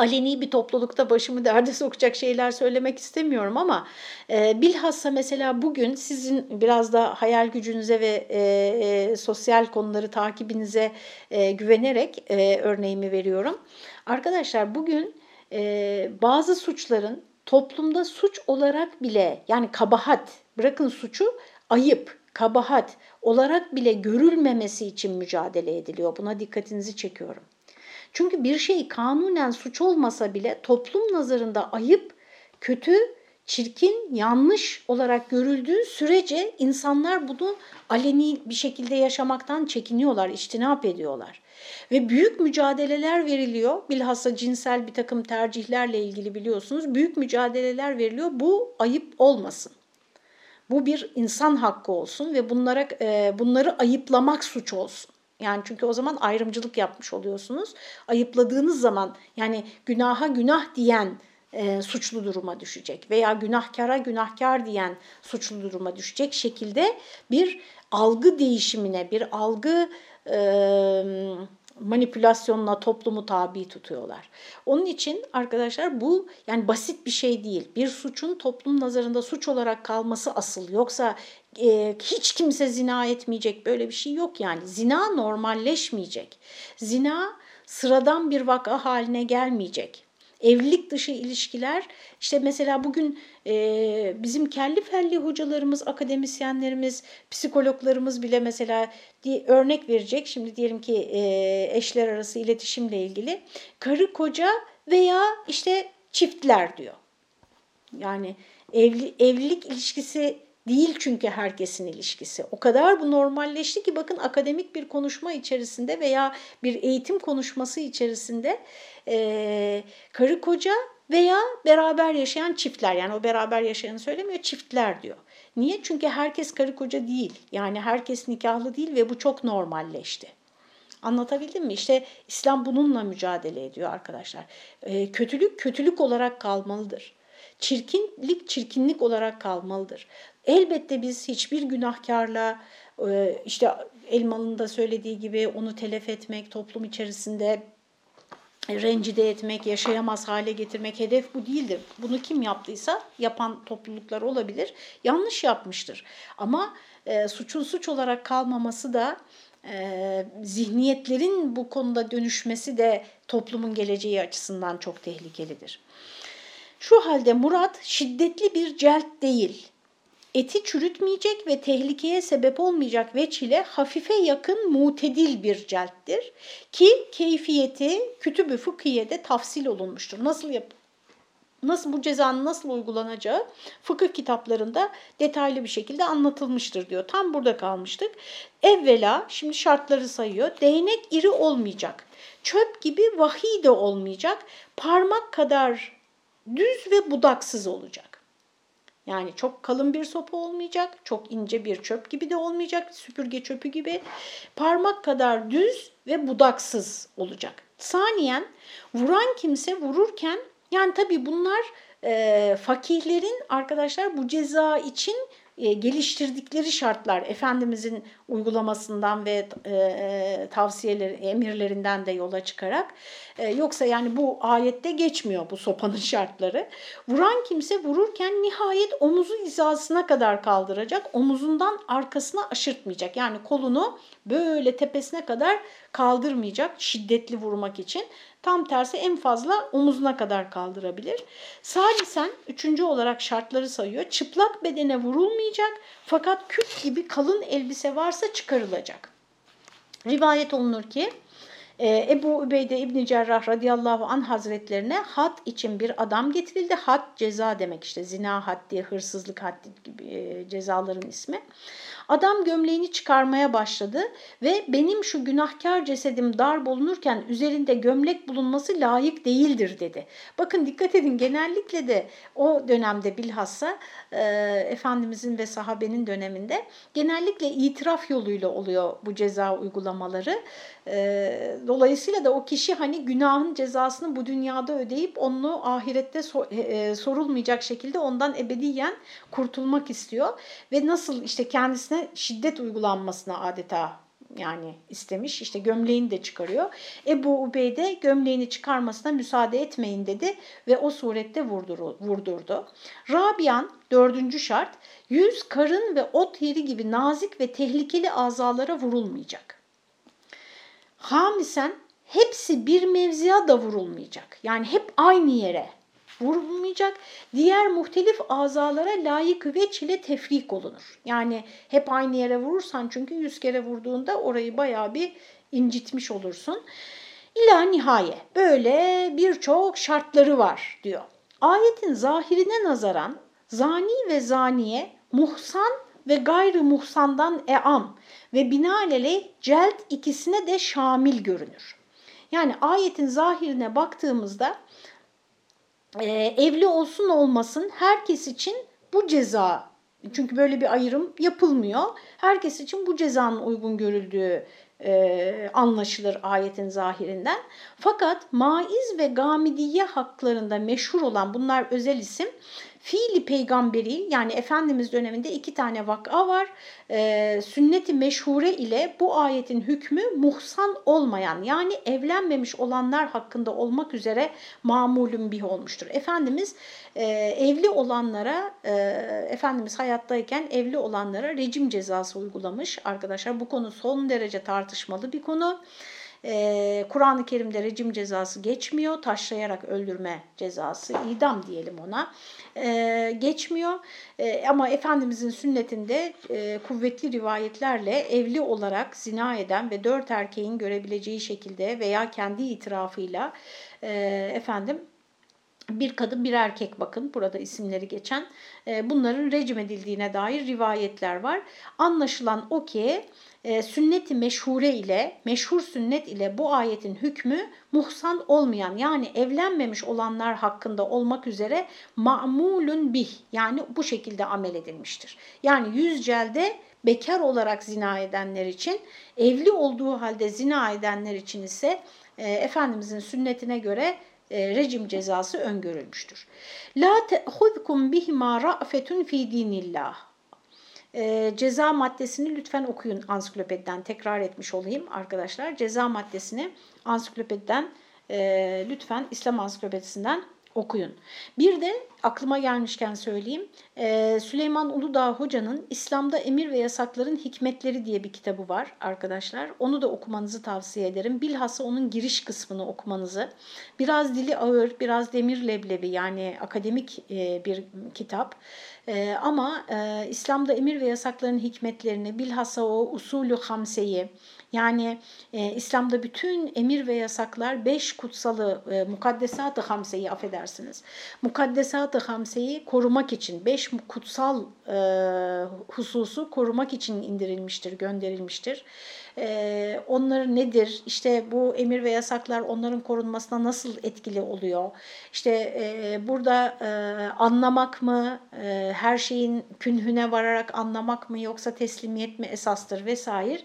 aleni bir toplulukta başımı derde sokacak şeyler söylemek istemiyorum ama e, bilhassa mesela bugün sizin biraz da hayal gücünüze ve e, e, sosyal konuları takibinize e, güvenerek e, örneğimi veriyorum. Arkadaşlar bugün e, bazı suçların toplumda suç olarak bile yani kabahat bırakın suçu ayıp, kabahat olarak bile görülmemesi için mücadele ediliyor. Buna dikkatinizi çekiyorum. Çünkü bir şey kanunen suç olmasa bile toplum nazarında ayıp, kötü, çirkin, yanlış olarak görüldüğü sürece insanlar bunu aleni bir şekilde yaşamaktan çekiniyorlar, içtinap ediyorlar. Ve büyük mücadeleler veriliyor. Bilhassa cinsel bir takım tercihlerle ilgili biliyorsunuz. Büyük mücadeleler veriliyor. Bu ayıp olmasın. Bu bir insan hakkı olsun ve bunlara e, bunları ayıplamak suç olsun. Yani çünkü o zaman ayrımcılık yapmış oluyorsunuz. Ayıpladığınız zaman yani günaha günah diyen e, suçlu duruma düşecek veya günahkara günahkar diyen suçlu duruma düşecek şekilde bir algı değişimine, bir algı e, manipülasyonla toplumu tabi tutuyorlar. Onun için arkadaşlar bu yani basit bir şey değil. Bir suçun toplum nazarında suç olarak kalması asıl. Yoksa e, hiç kimse zina etmeyecek böyle bir şey yok yani. Zina normalleşmeyecek. Zina sıradan bir vaka haline gelmeyecek. Evlilik dışı ilişkiler işte mesela bugün e, bizim kelli felli hocalarımız, akademisyenlerimiz, psikologlarımız bile mesela diye, örnek verecek. Şimdi diyelim ki e, eşler arası iletişimle ilgili karı koca veya işte çiftler diyor. Yani evli, evlilik ilişkisi değil çünkü herkesin ilişkisi. O kadar bu normalleşti ki bakın akademik bir konuşma içerisinde veya bir eğitim konuşması içerisinde e, karı koca veya beraber yaşayan çiftler yani o beraber yaşayanı söylemiyor çiftler diyor. Niye? Çünkü herkes karı koca değil. Yani herkes nikahlı değil ve bu çok normalleşti. Anlatabildim mi? İşte İslam bununla mücadele ediyor arkadaşlar. E, kötülük kötülük olarak kalmalıdır. Çirkinlik çirkinlik olarak kalmalıdır. Elbette biz hiçbir günahkarla e, işte Elmalı'nın da söylediği gibi onu telef etmek, toplum içerisinde rencide etmek, yaşayamaz hale getirmek hedef bu değildir. Bunu kim yaptıysa yapan topluluklar olabilir. Yanlış yapmıştır. Ama e, suçun suç olarak kalmaması da e, zihniyetlerin bu konuda dönüşmesi de toplumun geleceği açısından çok tehlikelidir. Şu halde Murat şiddetli bir celt değil, eti çürütmeyecek ve tehlikeye sebep olmayacak veç ile hafife yakın mutedil bir celttir. Ki keyfiyeti kütübü fıkhiyede tafsil olunmuştur. Nasıl yap nasıl bu cezanın nasıl uygulanacağı fıkıh kitaplarında detaylı bir şekilde anlatılmıştır diyor. Tam burada kalmıştık. Evvela şimdi şartları sayıyor. Değnek iri olmayacak. Çöp gibi vahiy de olmayacak. Parmak kadar düz ve budaksız olacak. Yani çok kalın bir sopa olmayacak, çok ince bir çöp gibi de olmayacak, süpürge çöpü gibi. Parmak kadar düz ve budaksız olacak. Saniyen vuran kimse vururken yani tabii bunlar e, fakihlerin arkadaşlar bu ceza için e, geliştirdikleri şartlar Efendimizin uygulamasından ve e, e, tavsiyeleri, emirlerinden de yola çıkarak e, yoksa yani bu ayette geçmiyor bu sopanın şartları. Vuran kimse vururken nihayet omuzu hizasına kadar kaldıracak, omuzundan arkasına aşırtmayacak. Yani kolunu böyle tepesine kadar kaldırmayacak şiddetli vurmak için. Tam tersi en fazla omuzuna kadar kaldırabilir. Salisen üçüncü olarak şartları sayıyor. Çıplak bedene vurulmayacak fakat küt gibi kalın elbise varsa çıkarılacak. Rivayet olunur ki e, Ebu Übeyde İbni Cerrah radıyallahu an hazretlerine had için bir adam getirildi. Had ceza demek işte zina haddi, hırsızlık haddi gibi e, cezaların ismi. Adam gömleğini çıkarmaya başladı ve benim şu günahkar cesedim dar bulunurken üzerinde gömlek bulunması layık değildir dedi. Bakın dikkat edin genellikle de o dönemde bilhassa e, Efendimizin ve sahabenin döneminde genellikle itiraf yoluyla oluyor bu ceza uygulamaları. E, dolayısıyla da o kişi hani günahın cezasını bu dünyada ödeyip onu ahirette so e, sorulmayacak şekilde ondan ebediyen kurtulmak istiyor. Ve nasıl işte kendisine şiddet uygulanmasına adeta yani istemiş. İşte gömleğini de çıkarıyor. Ebu Ubeyde gömleğini çıkarmasına müsaade etmeyin dedi ve o surette vurdurdu. Rabian dördüncü şart yüz, karın ve ot yeri gibi nazik ve tehlikeli azalara vurulmayacak. Hamisen hepsi bir mevziya da vurulmayacak. Yani hep aynı yere vurulmayacak. Diğer muhtelif azalara layık veç ile tefrik olunur. Yani hep aynı yere vurursan çünkü yüz kere vurduğunda orayı bayağı bir incitmiş olursun. İla nihaye böyle birçok şartları var diyor. Ayetin zahirine nazaran zani ve zaniye muhsan ve gayrı muhsandan eam ve binaenaleyh celt ikisine de şamil görünür. Yani ayetin zahirine baktığımızda e, evli olsun olmasın herkes için bu ceza çünkü böyle bir ayrım yapılmıyor. Herkes için bu cezanın uygun görüldüğü e, anlaşılır ayetin zahirinden. Fakat maiz ve gamidiye haklarında meşhur olan bunlar özel isim fiili peygamberi yani Efendimiz döneminde iki tane vaka var. Ee, Sünnet-i meşhure ile bu ayetin hükmü muhsan olmayan yani evlenmemiş olanlar hakkında olmak üzere mamulün bih olmuştur. Efendimiz e, evli olanlara, e, Efendimiz hayattayken evli olanlara rejim cezası uygulamış arkadaşlar. Bu konu son derece tartışmalı bir konu. Ee, Kur'an-ı Kerim'de rejim cezası geçmiyor. Taşlayarak öldürme cezası, idam diyelim ona, ee, geçmiyor. Ee, ama Efendimizin sünnetinde e, kuvvetli rivayetlerle evli olarak zina eden ve dört erkeğin görebileceği şekilde veya kendi itirafıyla e, efendim bir kadın bir erkek bakın burada isimleri geçen e, bunların rejim edildiğine dair rivayetler var. Anlaşılan o ki e, sünnet-i meşhure ile, meşhur sünnet ile bu ayetin hükmü muhsan olmayan yani evlenmemiş olanlar hakkında olmak üzere ma'mulun bih yani bu şekilde amel edilmiştir. Yani yüz celde bekar olarak zina edenler için, evli olduğu halde zina edenler için ise e, Efendimizin sünnetine göre e, rejim cezası öngörülmüştür. La te'huzkum bihima ra'fetun fi dinillah. E, ceza maddesini lütfen okuyun ansiklopediden. Tekrar etmiş olayım arkadaşlar. Ceza maddesini ansiklopediden e, lütfen İslam ansiklopedisinden okuyun. Bir de aklıma gelmişken söyleyeyim. Ee, Süleyman Uludağ Hoca'nın İslam'da Emir ve Yasakların Hikmetleri diye bir kitabı var arkadaşlar. Onu da okumanızı tavsiye ederim. Bilhassa onun giriş kısmını okumanızı. Biraz dili ağır, biraz demir leblebi yani akademik e, bir kitap. E, ama e, İslam'da Emir ve Yasakların Hikmetlerini bilhassa o usulü hamseyi, yani e, İslam'da bütün emir ve yasaklar beş kutsalı e, mukaddesat-ı hamseyi affedersiniz. Mukaddesat-ı hamseyi korumak için beş kutsal e, hususu korumak için indirilmiştir, gönderilmiştir. E, onları nedir? İşte bu emir ve yasaklar onların korunmasına nasıl etkili oluyor? İşte e, burada e, anlamak mı, e, her şeyin künhüne vararak anlamak mı yoksa teslimiyet mi esastır vesaire.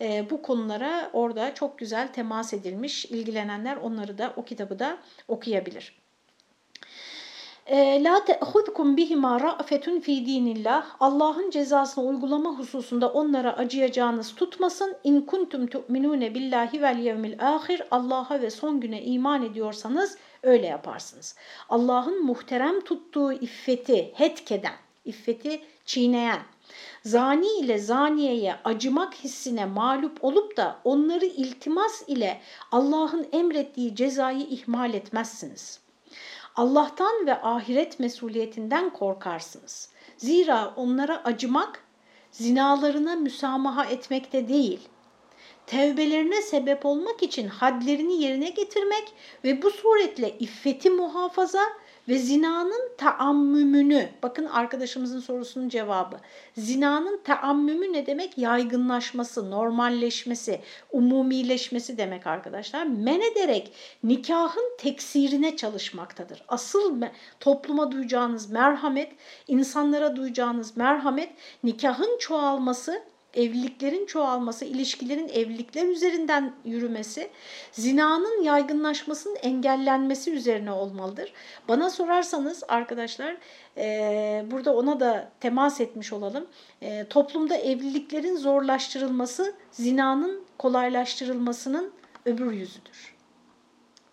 E, bu konulara orada çok güzel temas edilmiş. İlgilenenler onları da o kitabı da okuyabilir. La te'hudkum bihima ra'fetun fi dinillah. Allah'ın cezasını uygulama hususunda onlara acıyacağınız tutmasın. İn kuntum tu'minune billahi vel yevmil ahir. Allah'a ve son güne iman ediyorsanız öyle yaparsınız. Allah'ın muhterem tuttuğu iffeti hetkeden, iffeti çiğneyen, zani ile zaniyeye acımak hissine mağlup olup da onları iltimas ile Allah'ın emrettiği cezayı ihmal etmezsiniz. Allah'tan ve ahiret mesuliyetinden korkarsınız. Zira onlara acımak zinalarına müsamaha etmekte değil, tevbelerine sebep olmak için hadlerini yerine getirmek ve bu suretle iffeti muhafaza ve zinanın taammümünü, bakın arkadaşımızın sorusunun cevabı. Zinanın taammümü ne demek? Yaygınlaşması, normalleşmesi, umumileşmesi demek arkadaşlar. Men ederek nikahın teksirine çalışmaktadır. Asıl topluma duyacağınız merhamet, insanlara duyacağınız merhamet, nikahın çoğalması evliliklerin çoğalması, ilişkilerin evlilikler üzerinden yürümesi, zinanın yaygınlaşmasının engellenmesi üzerine olmalıdır. Bana sorarsanız arkadaşlar e, burada ona da temas etmiş olalım. E, toplumda evliliklerin zorlaştırılması zinanın kolaylaştırılmasının öbür yüzüdür.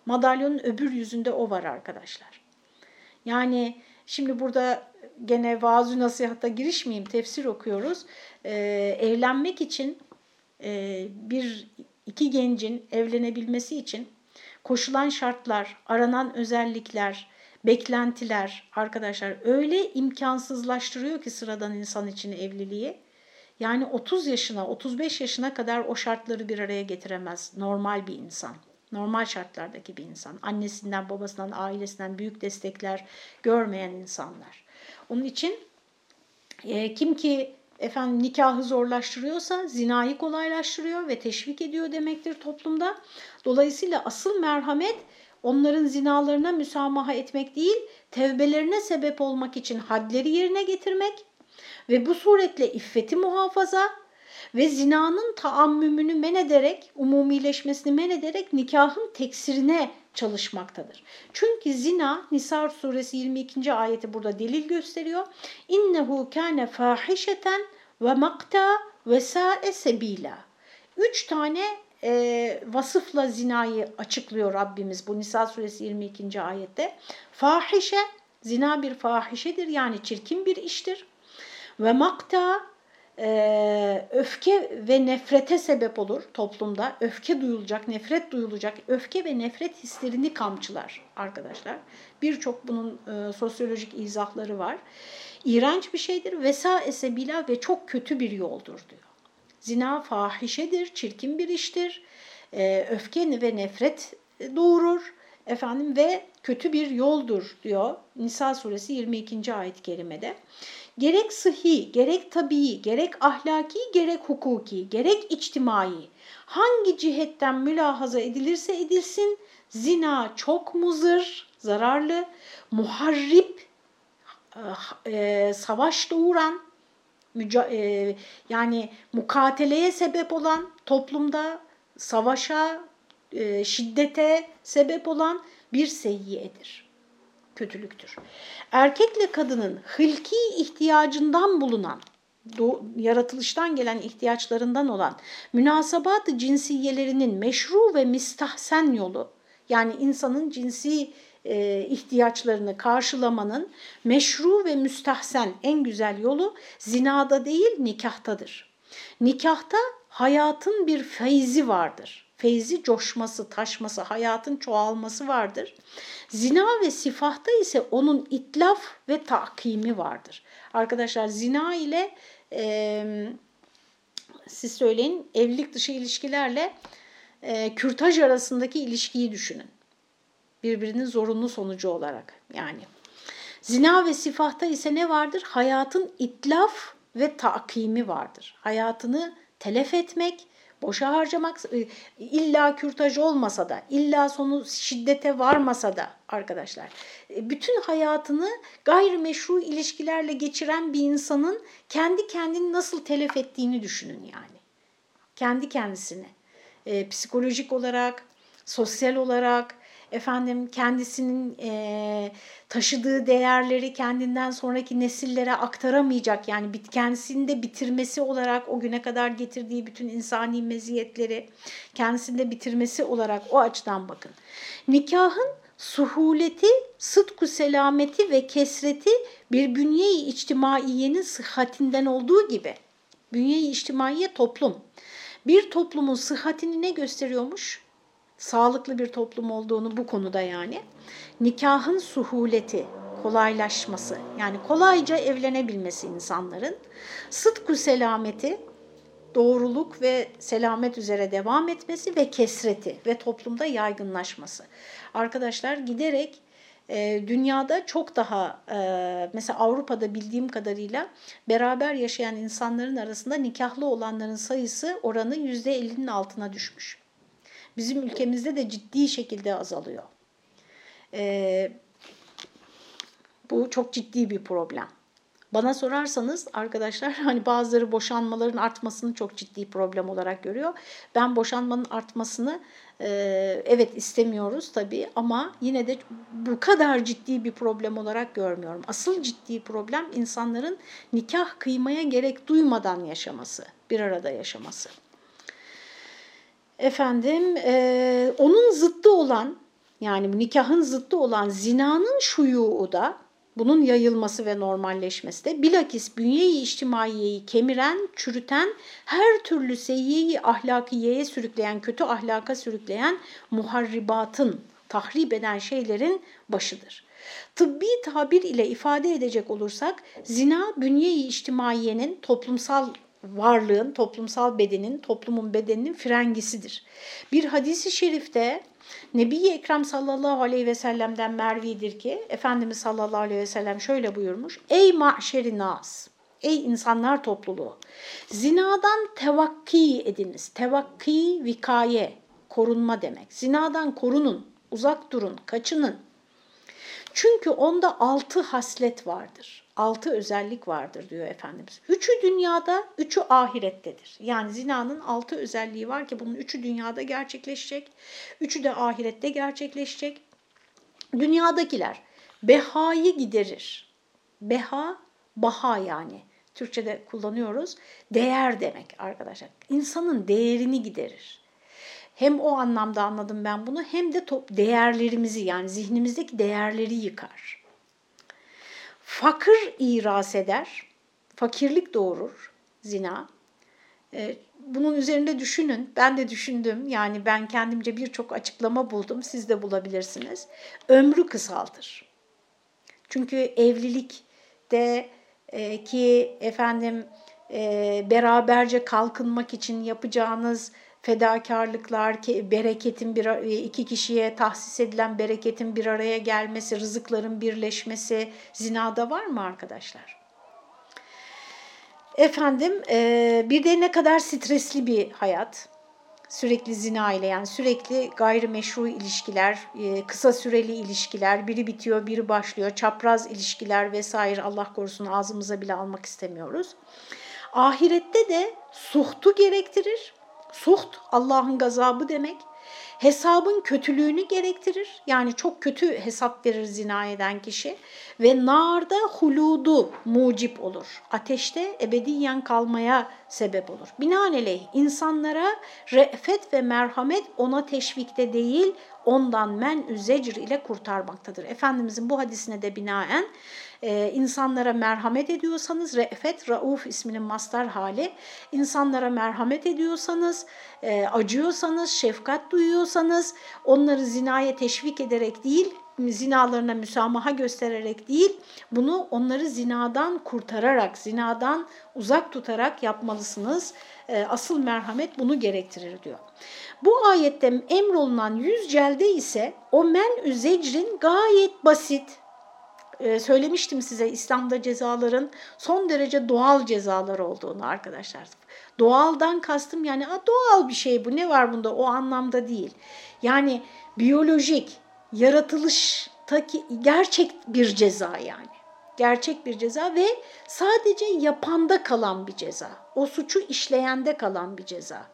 Madalyonun öbür yüzünde o var arkadaşlar. Yani şimdi burada gene vaaz nasihata girişmeyeyim, tefsir okuyoruz. Ee, evlenmek için e, bir iki gencin evlenebilmesi için koşulan şartlar, aranan özellikler, beklentiler arkadaşlar öyle imkansızlaştırıyor ki sıradan insan için evliliği. Yani 30 yaşına, 35 yaşına kadar o şartları bir araya getiremez normal bir insan. Normal şartlardaki bir insan. Annesinden, babasından, ailesinden büyük destekler görmeyen insanlar. Onun için e, kim ki efendim nikahı zorlaştırıyorsa zinayı kolaylaştırıyor ve teşvik ediyor demektir toplumda. Dolayısıyla asıl merhamet onların zinalarına müsamaha etmek değil, tevbelerine sebep olmak için hadleri yerine getirmek ve bu suretle iffeti muhafaza ve zinanın taammümünü men ederek, umumileşmesini men ederek nikahın teksirine çalışmaktadır. Çünkü zina Nisa suresi 22. ayeti burada delil gösteriyor. İnnehu kâne fâhişeten ve makta ve sâe sebîlâ. Üç tane e, vasıfla zinayı açıklıyor Rabbimiz bu Nisa suresi 22. ayette. Fahişe, zina bir fahişedir yani çirkin bir iştir. Ve makta, e, öfke ve nefrete sebep olur toplumda. Öfke duyulacak, nefret duyulacak. Öfke ve nefret hislerini kamçılar arkadaşlar. Birçok bunun e, sosyolojik izahları var. İğrenç bir şeydir. Vesa esebila ve çok kötü bir yoldur diyor. Zina fahişedir, çirkin bir iştir. E, öfke ve nefret doğurur efendim ve kötü bir yoldur diyor Nisa suresi 22. ayet-i kerimede. Gerek sıhhi, gerek tabii, gerek ahlaki, gerek hukuki, gerek içtimai hangi cihetten mülahaza edilirse edilsin zina çok muzır, zararlı, muharrip, e, savaş doğuran, e, yani mukateleye sebep olan, toplumda savaşa, e, şiddete sebep olan bir seyyiyedir, kötülüktür. Erkekle kadının hılki ihtiyacından bulunan, yaratılıştan gelen ihtiyaçlarından olan münasabat-ı cinsiyelerinin meşru ve mistahsen yolu, yani insanın cinsi e, ihtiyaçlarını karşılamanın meşru ve müstahsen en güzel yolu zinada değil nikahtadır. Nikahta hayatın bir feyzi vardır. Feyzi coşması, taşması, hayatın çoğalması vardır. Zina ve sifahta ise onun itlaf ve takimi vardır. Arkadaşlar zina ile e, siz söyleyin evlilik dışı ilişkilerle e, kürtaj arasındaki ilişkiyi düşünün birbirinin zorunlu sonucu olarak yani. Zina ve sifahta ise ne vardır? Hayatın itlaf ve takimi vardır. Hayatını telef etmek, boşa harcamak, e, illa kürtaj olmasa da, illa sonu şiddete varmasa da arkadaşlar, e, bütün hayatını gayrimeşru ilişkilerle geçiren bir insanın kendi kendini nasıl telef ettiğini düşünün yani. Kendi kendisini. E, psikolojik olarak, sosyal olarak, efendim kendisinin e, taşıdığı değerleri kendinden sonraki nesillere aktaramayacak yani bit, kendisinde bitirmesi olarak o güne kadar getirdiği bütün insani meziyetleri kendisinde bitirmesi olarak o açıdan bakın. Nikahın suhuleti, sıdku selameti ve kesreti bir bünye-i içtimaiyenin sıhhatinden olduğu gibi. Bünye-i içtimaiye toplum. Bir toplumun sıhhatini ne gösteriyormuş? Sağlıklı bir toplum olduğunu bu konuda yani nikahın suhuleti, kolaylaşması yani kolayca evlenebilmesi insanların sıdku selameti, doğruluk ve selamet üzere devam etmesi ve kesreti ve toplumda yaygınlaşması. Arkadaşlar giderek e, dünyada çok daha e, mesela Avrupa'da bildiğim kadarıyla beraber yaşayan insanların arasında nikahlı olanların sayısı oranı %50'nin altına düşmüş bizim ülkemizde de ciddi şekilde azalıyor. Ee, bu çok ciddi bir problem. Bana sorarsanız arkadaşlar hani bazıları boşanmaların artmasını çok ciddi problem olarak görüyor. Ben boşanmanın artmasını e, evet istemiyoruz tabii ama yine de bu kadar ciddi bir problem olarak görmüyorum. Asıl ciddi problem insanların nikah kıymaya gerek duymadan yaşaması, bir arada yaşaması efendim e, onun zıttı olan yani nikahın zıttı olan zinanın şuyuğu da bunun yayılması ve normalleşmesi de bilakis bünye-i içtimaiyeyi kemiren, çürüten, her türlü seyyi ahlakiyeye sürükleyen, kötü ahlaka sürükleyen muharribatın, tahrip eden şeylerin başıdır. Tıbbi tabir ile ifade edecek olursak zina bünye-i içtimaiyenin toplumsal varlığın, toplumsal bedenin, toplumun bedeninin frengisidir. Bir hadisi şerifte Nebi Ekrem sallallahu aleyhi ve sellem'den mervidir ki Efendimiz sallallahu aleyhi ve sellem şöyle buyurmuş. Ey mahşeri nas, ey insanlar topluluğu, zinadan tevakki ediniz. Tevakki vikaye, korunma demek. Zinadan korunun, uzak durun, kaçının. Çünkü onda altı haslet vardır. Altı özellik vardır diyor Efendimiz. Üçü dünyada, üçü ahirettedir. Yani zinanın altı özelliği var ki bunun üçü dünyada gerçekleşecek. Üçü de ahirette gerçekleşecek. Dünyadakiler behayı giderir. Beha, baha yani. Türkçe'de kullanıyoruz. Değer demek arkadaşlar. İnsanın değerini giderir. Hem o anlamda anladım ben bunu hem de değerlerimizi yani zihnimizdeki değerleri yıkar. Fakir iras eder, fakirlik doğurur zina. Ee, bunun üzerinde düşünün. Ben de düşündüm. Yani ben kendimce birçok açıklama buldum. Siz de bulabilirsiniz. Ömrü kısaltır. Çünkü evlilikte e, ki efendim e, beraberce kalkınmak için yapacağınız fedakarlıklar, bereketin bir iki kişiye tahsis edilen bereketin bir araya gelmesi, rızıkların birleşmesi zinada var mı arkadaşlar? Efendim bir de ne kadar stresli bir hayat. Sürekli zina ile yani sürekli gayrimeşru ilişkiler, kısa süreli ilişkiler, biri bitiyor, biri başlıyor, çapraz ilişkiler vesaire Allah korusun ağzımıza bile almak istemiyoruz. Ahirette de suhtu gerektirir Suht Allah'ın gazabı demek. Hesabın kötülüğünü gerektirir. Yani çok kötü hesap verir zina eden kişi. Ve narda huludu mucip olur. Ateşte ebediyen kalmaya sebep olur. Binaenaleyh insanlara re'fet ve merhamet ona teşvikte değil, ondan men zecr ile kurtarmaktadır. Efendimizin bu hadisine de binaen e, insanlara merhamet ediyorsanız, re'fet, rauf isminin mastar hali, insanlara merhamet ediyorsanız, e, acıyorsanız, şefkat duyuyorsanız, onları zinaya teşvik ederek değil, zinalarına müsamaha göstererek değil, bunu onları zinadan kurtararak, zinadan uzak tutarak yapmalısınız. E, asıl merhamet bunu gerektirir diyor. Bu ayette emrolunan yüz celde ise o men zecrin gayet basit, ee, söylemiştim size İslam'da cezaların son derece doğal cezalar olduğunu arkadaşlar. Doğaldan kastım yani A, doğal bir şey bu ne var bunda o anlamda değil. Yani biyolojik, yaratılıştaki gerçek bir ceza yani. Gerçek bir ceza ve sadece yapanda kalan bir ceza. O suçu işleyende kalan bir ceza.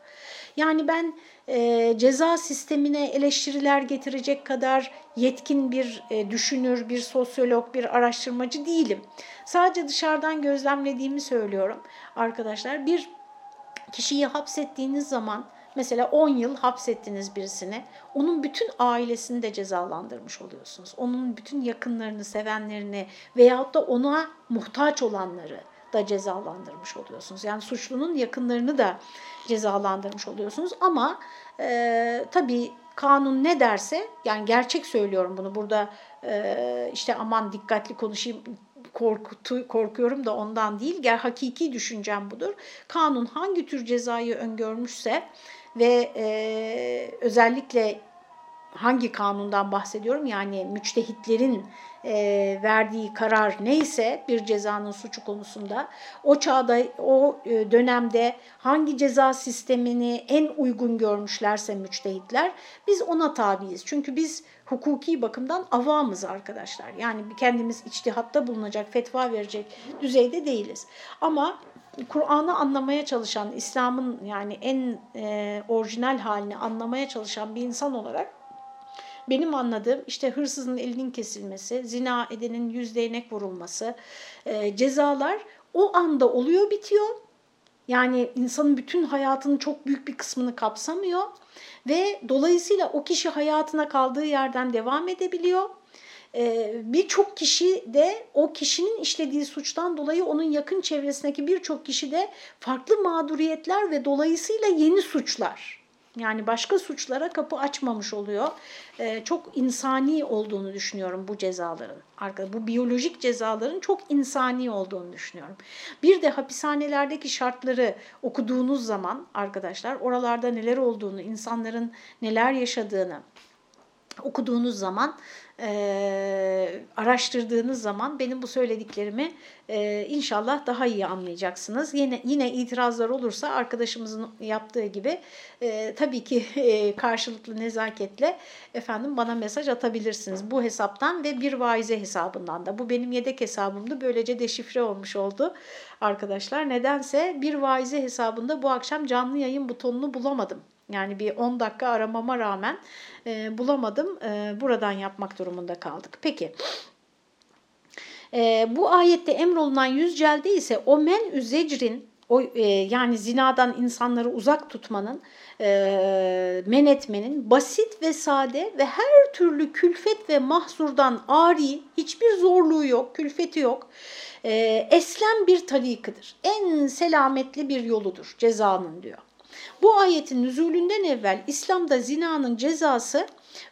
Yani ben e, ceza sistemine eleştiriler getirecek kadar yetkin bir e, düşünür, bir sosyolog, bir araştırmacı değilim. Sadece dışarıdan gözlemlediğimi söylüyorum arkadaşlar. Bir kişiyi hapsettiğiniz zaman mesela 10 yıl hapsettiniz birisini, onun bütün ailesini de cezalandırmış oluyorsunuz. Onun bütün yakınlarını, sevenlerini veyahut da ona muhtaç olanları da cezalandırmış oluyorsunuz. Yani suçlunun yakınlarını da cezalandırmış oluyorsunuz. Ama e, tabii kanun ne derse, yani gerçek söylüyorum bunu burada e, işte aman dikkatli konuşayım korkutu, korkuyorum da ondan değil. Gel hakiki düşüncem budur. Kanun hangi tür cezayı öngörmüşse ve e, özellikle hangi kanundan bahsediyorum? Yani müçtehitlerin e, verdiği karar neyse bir cezanın suçu konusunda o çağda, o e, dönemde hangi ceza sistemini en uygun görmüşlerse müçtehitler biz ona tabiiz. Çünkü biz hukuki bakımdan avamız arkadaşlar. Yani kendimiz içtihatta bulunacak, fetva verecek düzeyde değiliz. Ama Kur'an'ı anlamaya çalışan, İslam'ın yani en e, orijinal halini anlamaya çalışan bir insan olarak benim anladığım işte hırsızın elinin kesilmesi, zina edenin yüz değnek vurulması, e, cezalar o anda oluyor bitiyor. Yani insanın bütün hayatının çok büyük bir kısmını kapsamıyor ve dolayısıyla o kişi hayatına kaldığı yerden devam edebiliyor. Ee, birçok kişi de o kişinin işlediği suçtan dolayı onun yakın çevresindeki birçok kişi de farklı mağduriyetler ve dolayısıyla yeni suçlar yani başka suçlara kapı açmamış oluyor. Ee, çok insani olduğunu düşünüyorum bu cezaların. Bu biyolojik cezaların çok insani olduğunu düşünüyorum. Bir de hapishanelerdeki şartları okuduğunuz zaman arkadaşlar oralarda neler olduğunu, insanların neler yaşadığını, okuduğunuz zaman, e, araştırdığınız zaman benim bu söylediklerimi e, inşallah daha iyi anlayacaksınız. Yine yine itirazlar olursa arkadaşımızın yaptığı gibi e, tabii ki e, karşılıklı nezaketle efendim bana mesaj atabilirsiniz bu hesaptan ve bir vaize hesabından da. Bu benim yedek hesabımdı. Böylece deşifre olmuş oldu arkadaşlar. Nedense bir vaize hesabında bu akşam canlı yayın butonunu bulamadım. Yani bir 10 dakika aramama rağmen e, bulamadım. E, buradan yapmak durumunda kaldık. Peki. E, bu ayette emrolunan yüz celde ise o men üzecrin o e, yani zinadan insanları uzak tutmanın, e, men etmenin basit ve sade ve her türlü külfet ve mahzurdan ari, hiçbir zorluğu yok, külfeti yok. E, eslem bir tarikıdır. En selametli bir yoludur cezanın diyor. Bu ayetin nüzulünden evvel İslam'da zinanın cezası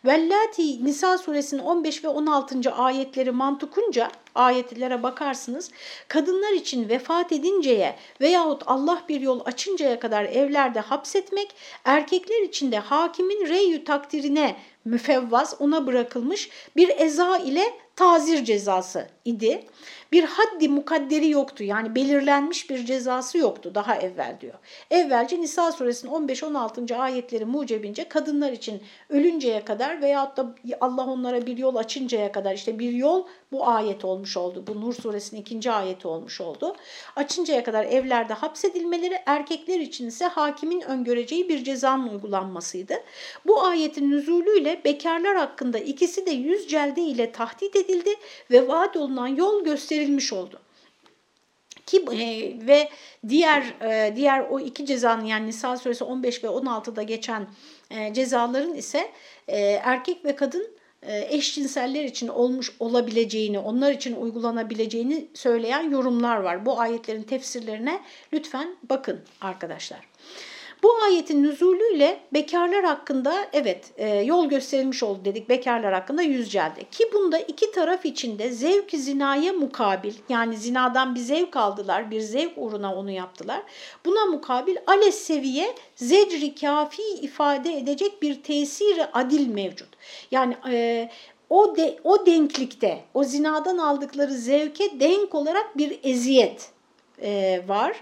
Vellati Nisa suresinin 15 ve 16. ayetleri mantukunca ayetlere bakarsınız. Kadınlar için vefat edinceye veyahut Allah bir yol açıncaya kadar evlerde hapsetmek, erkekler için de hakimin reyü takdirine müfevvaz ona bırakılmış bir eza ile tazir cezası idi. Bir haddi mukadderi yoktu yani belirlenmiş bir cezası yoktu daha evvel diyor. Evvelce Nisa suresinin 15-16. ayetleri mucebince kadınlar için ölünceye kadar veyahut da Allah onlara bir yol açıncaya kadar işte bir yol bu ayet olmuş oldu. Bu Nur suresinin ikinci ayeti olmuş oldu. Açıncaya kadar evlerde hapsedilmeleri erkekler için ise hakimin öngöreceği bir cezanın uygulanmasıydı. Bu ayetin nüzulüyle bekarlar hakkında ikisi de yüz celde ile tahdit edildi ve vaat olunan yol gösterilmiş oldu. Ki e, ve diğer e, diğer o iki cezanın yani Nisa suresi 15 ve 16'da geçen e, cezaların ise e, erkek ve kadın e, eşcinseller için olmuş olabileceğini, onlar için uygulanabileceğini söyleyen yorumlar var. Bu ayetlerin tefsirlerine lütfen bakın arkadaşlar. Bu ayetin nüzulüyle bekarlar hakkında evet e, yol gösterilmiş oldu dedik bekarlar hakkında yüz celde. Ki bunda iki taraf içinde zevk zinaya mukabil yani zinadan bir zevk aldılar bir zevk uğruna onu yaptılar. Buna mukabil ales seviye zecri kafi ifade edecek bir tesiri adil mevcut. Yani e, o, de, o denklikte o zinadan aldıkları zevke denk olarak bir eziyet e, var.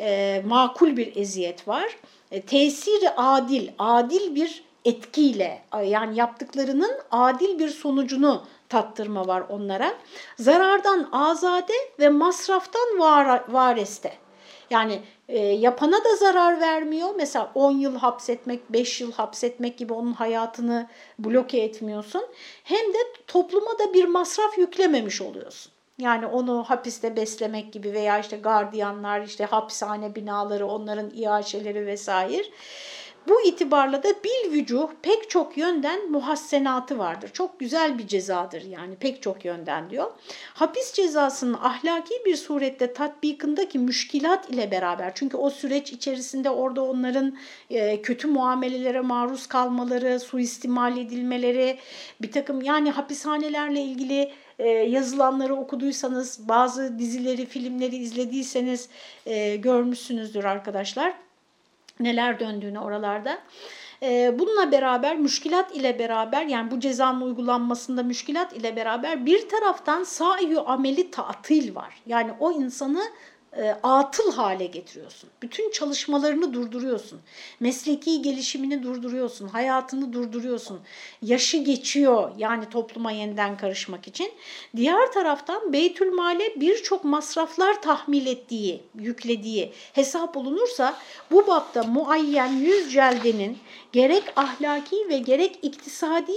E, makul bir eziyet var tesiri adil, adil bir etkiyle yani yaptıklarının adil bir sonucunu tattırma var onlara. Zarardan azade ve masraftan var, vareste. Yani e, yapana da zarar vermiyor. Mesela 10 yıl hapsetmek, 5 yıl hapsetmek gibi onun hayatını bloke etmiyorsun. Hem de topluma da bir masraf yüklememiş oluyorsun. Yani onu hapiste beslemek gibi veya işte gardiyanlar, işte hapishane binaları, onların iaşeleri vesaire. Bu itibarla da bil vücuh pek çok yönden muhassenatı vardır. Çok güzel bir cezadır yani pek çok yönden diyor. Hapis cezasının ahlaki bir surette tatbikindeki müşkilat ile beraber çünkü o süreç içerisinde orada onların e, kötü muamelelere maruz kalmaları, suistimal edilmeleri, bir takım yani hapishanelerle ilgili e, yazılanları okuduysanız, bazı dizileri, filmleri izlediyseniz e, görmüşsünüzdür arkadaşlar. Neler döndüğünü oralarda. E, bununla beraber müşkilat ile beraber yani bu cezanın uygulanmasında müşkilat ile beraber bir taraftan sahiyu ameli tatil var. Yani o insanı e, atıl hale getiriyorsun. Bütün çalışmalarını durduruyorsun. Mesleki gelişimini durduruyorsun. Hayatını durduruyorsun. Yaşı geçiyor yani topluma yeniden karışmak için. Diğer taraftan Beytülmale birçok masraflar tahmil ettiği, yüklediği hesap olunursa bu bapta muayyen yüz celdenin gerek ahlaki ve gerek iktisadi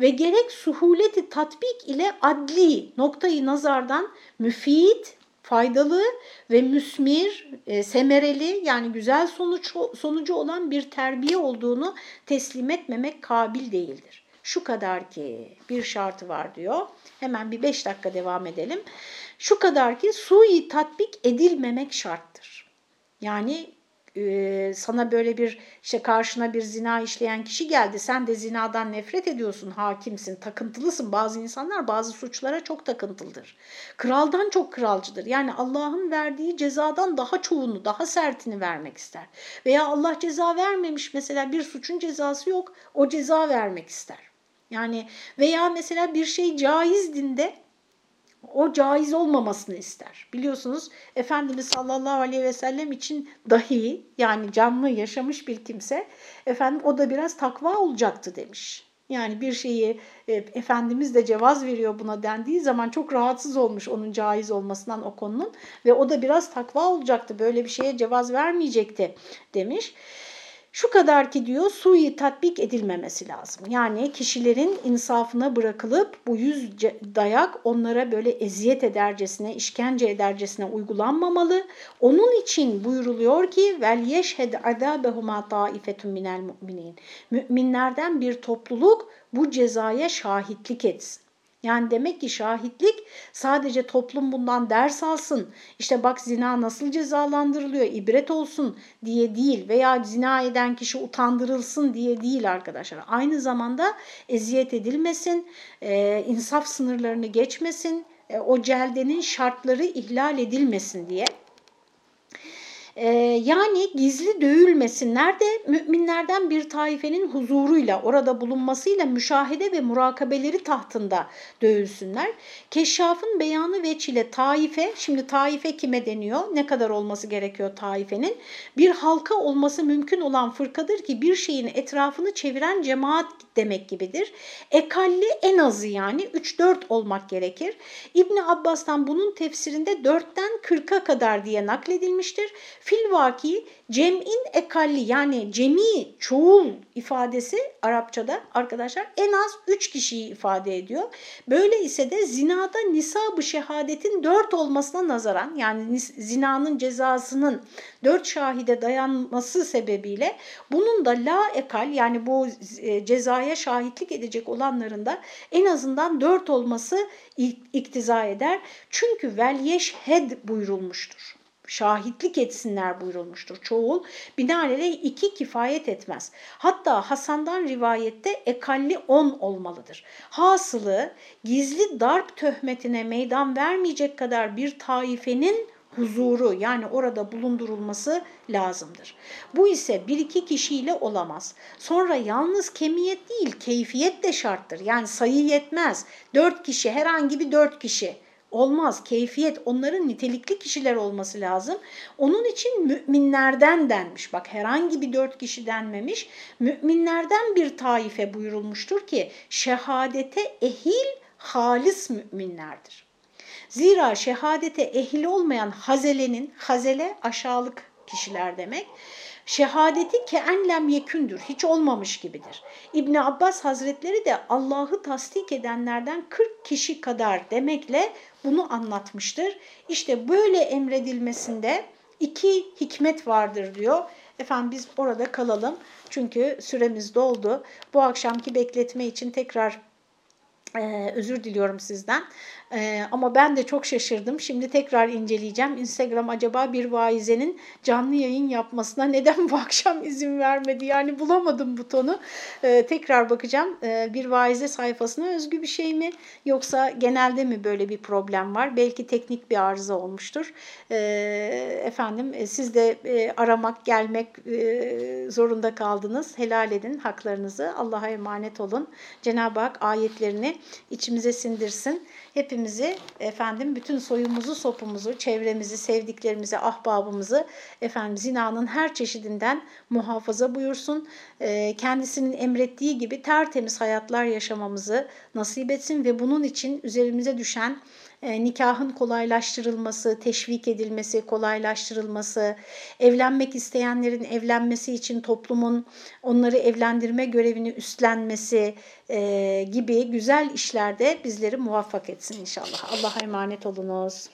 ve gerek suhuleti tatbik ile adli noktayı nazardan müfit faydalı ve müsmir, e, semereli yani güzel sonuç sonucu olan bir terbiye olduğunu teslim etmemek kabil değildir. Şu kadar ki bir şartı var diyor. Hemen bir beş dakika devam edelim. Şu kadar ki sui tatbik edilmemek şarttır. Yani sana böyle bir işte karşına bir zina işleyen kişi geldi. Sen de zinadan nefret ediyorsun, hakimsin, takıntılısın. Bazı insanlar bazı suçlara çok takıntılıdır. Kraldan çok kralcıdır. Yani Allah'ın verdiği cezadan daha çoğunu, daha sertini vermek ister. Veya Allah ceza vermemiş mesela bir suçun cezası yok, o ceza vermek ister. Yani veya mesela bir şey caiz dinde o caiz olmamasını ister. Biliyorsunuz Efendimiz sallallahu aleyhi ve sellem için dahi yani canlı yaşamış bir kimse efendim o da biraz takva olacaktı demiş. Yani bir şeyi e, Efendimiz de cevaz veriyor buna dendiği zaman çok rahatsız olmuş onun caiz olmasından o konunun ve o da biraz takva olacaktı böyle bir şeye cevaz vermeyecekti demiş. Şu kadar ki diyor sui tatbik edilmemesi lazım. Yani kişilerin insafına bırakılıp bu yüz dayak onlara böyle eziyet edercesine, işkence edercesine uygulanmamalı. Onun için buyuruluyor ki vel yeşhed azabehuma taifetun minel mu'minin. Müminlerden bir topluluk bu cezaya şahitlik etsin. Yani demek ki şahitlik sadece toplum bundan ders alsın, işte bak zina nasıl cezalandırılıyor, ibret olsun diye değil veya zina eden kişi utandırılsın diye değil arkadaşlar. Aynı zamanda eziyet edilmesin, e, insaf sınırlarını geçmesin, e, o celdenin şartları ihlal edilmesin diye. Ee, yani gizli dövülmesinler de müminlerden bir taifenin huzuruyla, orada bulunmasıyla müşahede ve murakabeleri tahtında dövülsünler. Keşşafın beyanı veçile taife, şimdi taife kime deniyor? Ne kadar olması gerekiyor taifenin? Bir halka olması mümkün olan fırkadır ki bir şeyin etrafını çeviren cemaat demek gibidir. Ekalli en azı yani 3-4 olmak gerekir. İbni Abbas'tan bunun tefsirinde 4'ten 40'a kadar diye nakledilmiştir. Filvaki cem'in ekalli yani cemi çoğul ifadesi Arapçada arkadaşlar en az 3 kişiyi ifade ediyor. Böyle ise de zinada nisab-ı şehadetin 4 olmasına nazaran yani zinanın cezasının 4 şahide dayanması sebebiyle bunun da la ekal yani bu e, cezaya şahitlik edecek olanların da en azından 4 olması iktiza eder. Çünkü vel yeşhed buyurulmuştur şahitlik etsinler buyurulmuştur. Çoğul binaenaleyh iki kifayet etmez. Hatta Hasan'dan rivayette ekalli on olmalıdır. Hasılı gizli darp töhmetine meydan vermeyecek kadar bir taifenin huzuru yani orada bulundurulması lazımdır. Bu ise bir iki kişiyle olamaz. Sonra yalnız kemiyet değil keyfiyet de şarttır. Yani sayı yetmez. Dört kişi herhangi bir dört kişi Olmaz. Keyfiyet onların nitelikli kişiler olması lazım. Onun için müminlerden denmiş. Bak herhangi bir dört kişi denmemiş. Müminlerden bir taife buyurulmuştur ki şehadete ehil halis müminlerdir. Zira şehadete ehil olmayan hazelenin, hazele aşağılık kişiler demek şehadeti ke enlem yekündür, hiç olmamış gibidir. İbn Abbas Hazretleri de Allah'ı tasdik edenlerden 40 kişi kadar demekle bunu anlatmıştır. İşte böyle emredilmesinde iki hikmet vardır diyor. Efendim biz orada kalalım çünkü süremiz doldu. Bu akşamki bekletme için tekrar ee, özür diliyorum sizden. Ee, ama ben de çok şaşırdım. Şimdi tekrar inceleyeceğim. Instagram acaba bir vaizenin canlı yayın yapmasına neden bu akşam izin vermedi? Yani bulamadım butonu. Ee, tekrar bakacağım. Ee, bir vaize sayfasına özgü bir şey mi? Yoksa genelde mi böyle bir problem var? Belki teknik bir arıza olmuştur. Ee, efendim e, siz de e, aramak, gelmek e, zorunda kaldınız. Helal edin haklarınızı. Allah'a emanet olun. Cenab-ı Hak ayetlerini içimize sindirsin. Hepimizi efendim bütün soyumuzu, sopumuzu, çevremizi, sevdiklerimizi, ahbabımızı efendim zinanın her çeşidinden muhafaza buyursun. Ee, kendisinin emrettiği gibi tertemiz hayatlar yaşamamızı nasip etsin ve bunun için üzerimize düşen e, nikahın kolaylaştırılması, teşvik edilmesi, kolaylaştırılması, evlenmek isteyenlerin evlenmesi için toplumun onları evlendirme görevini üstlenmesi e, gibi güzel işlerde bizleri muvaffak etsin inşallah. Allah'a emanet olunuz.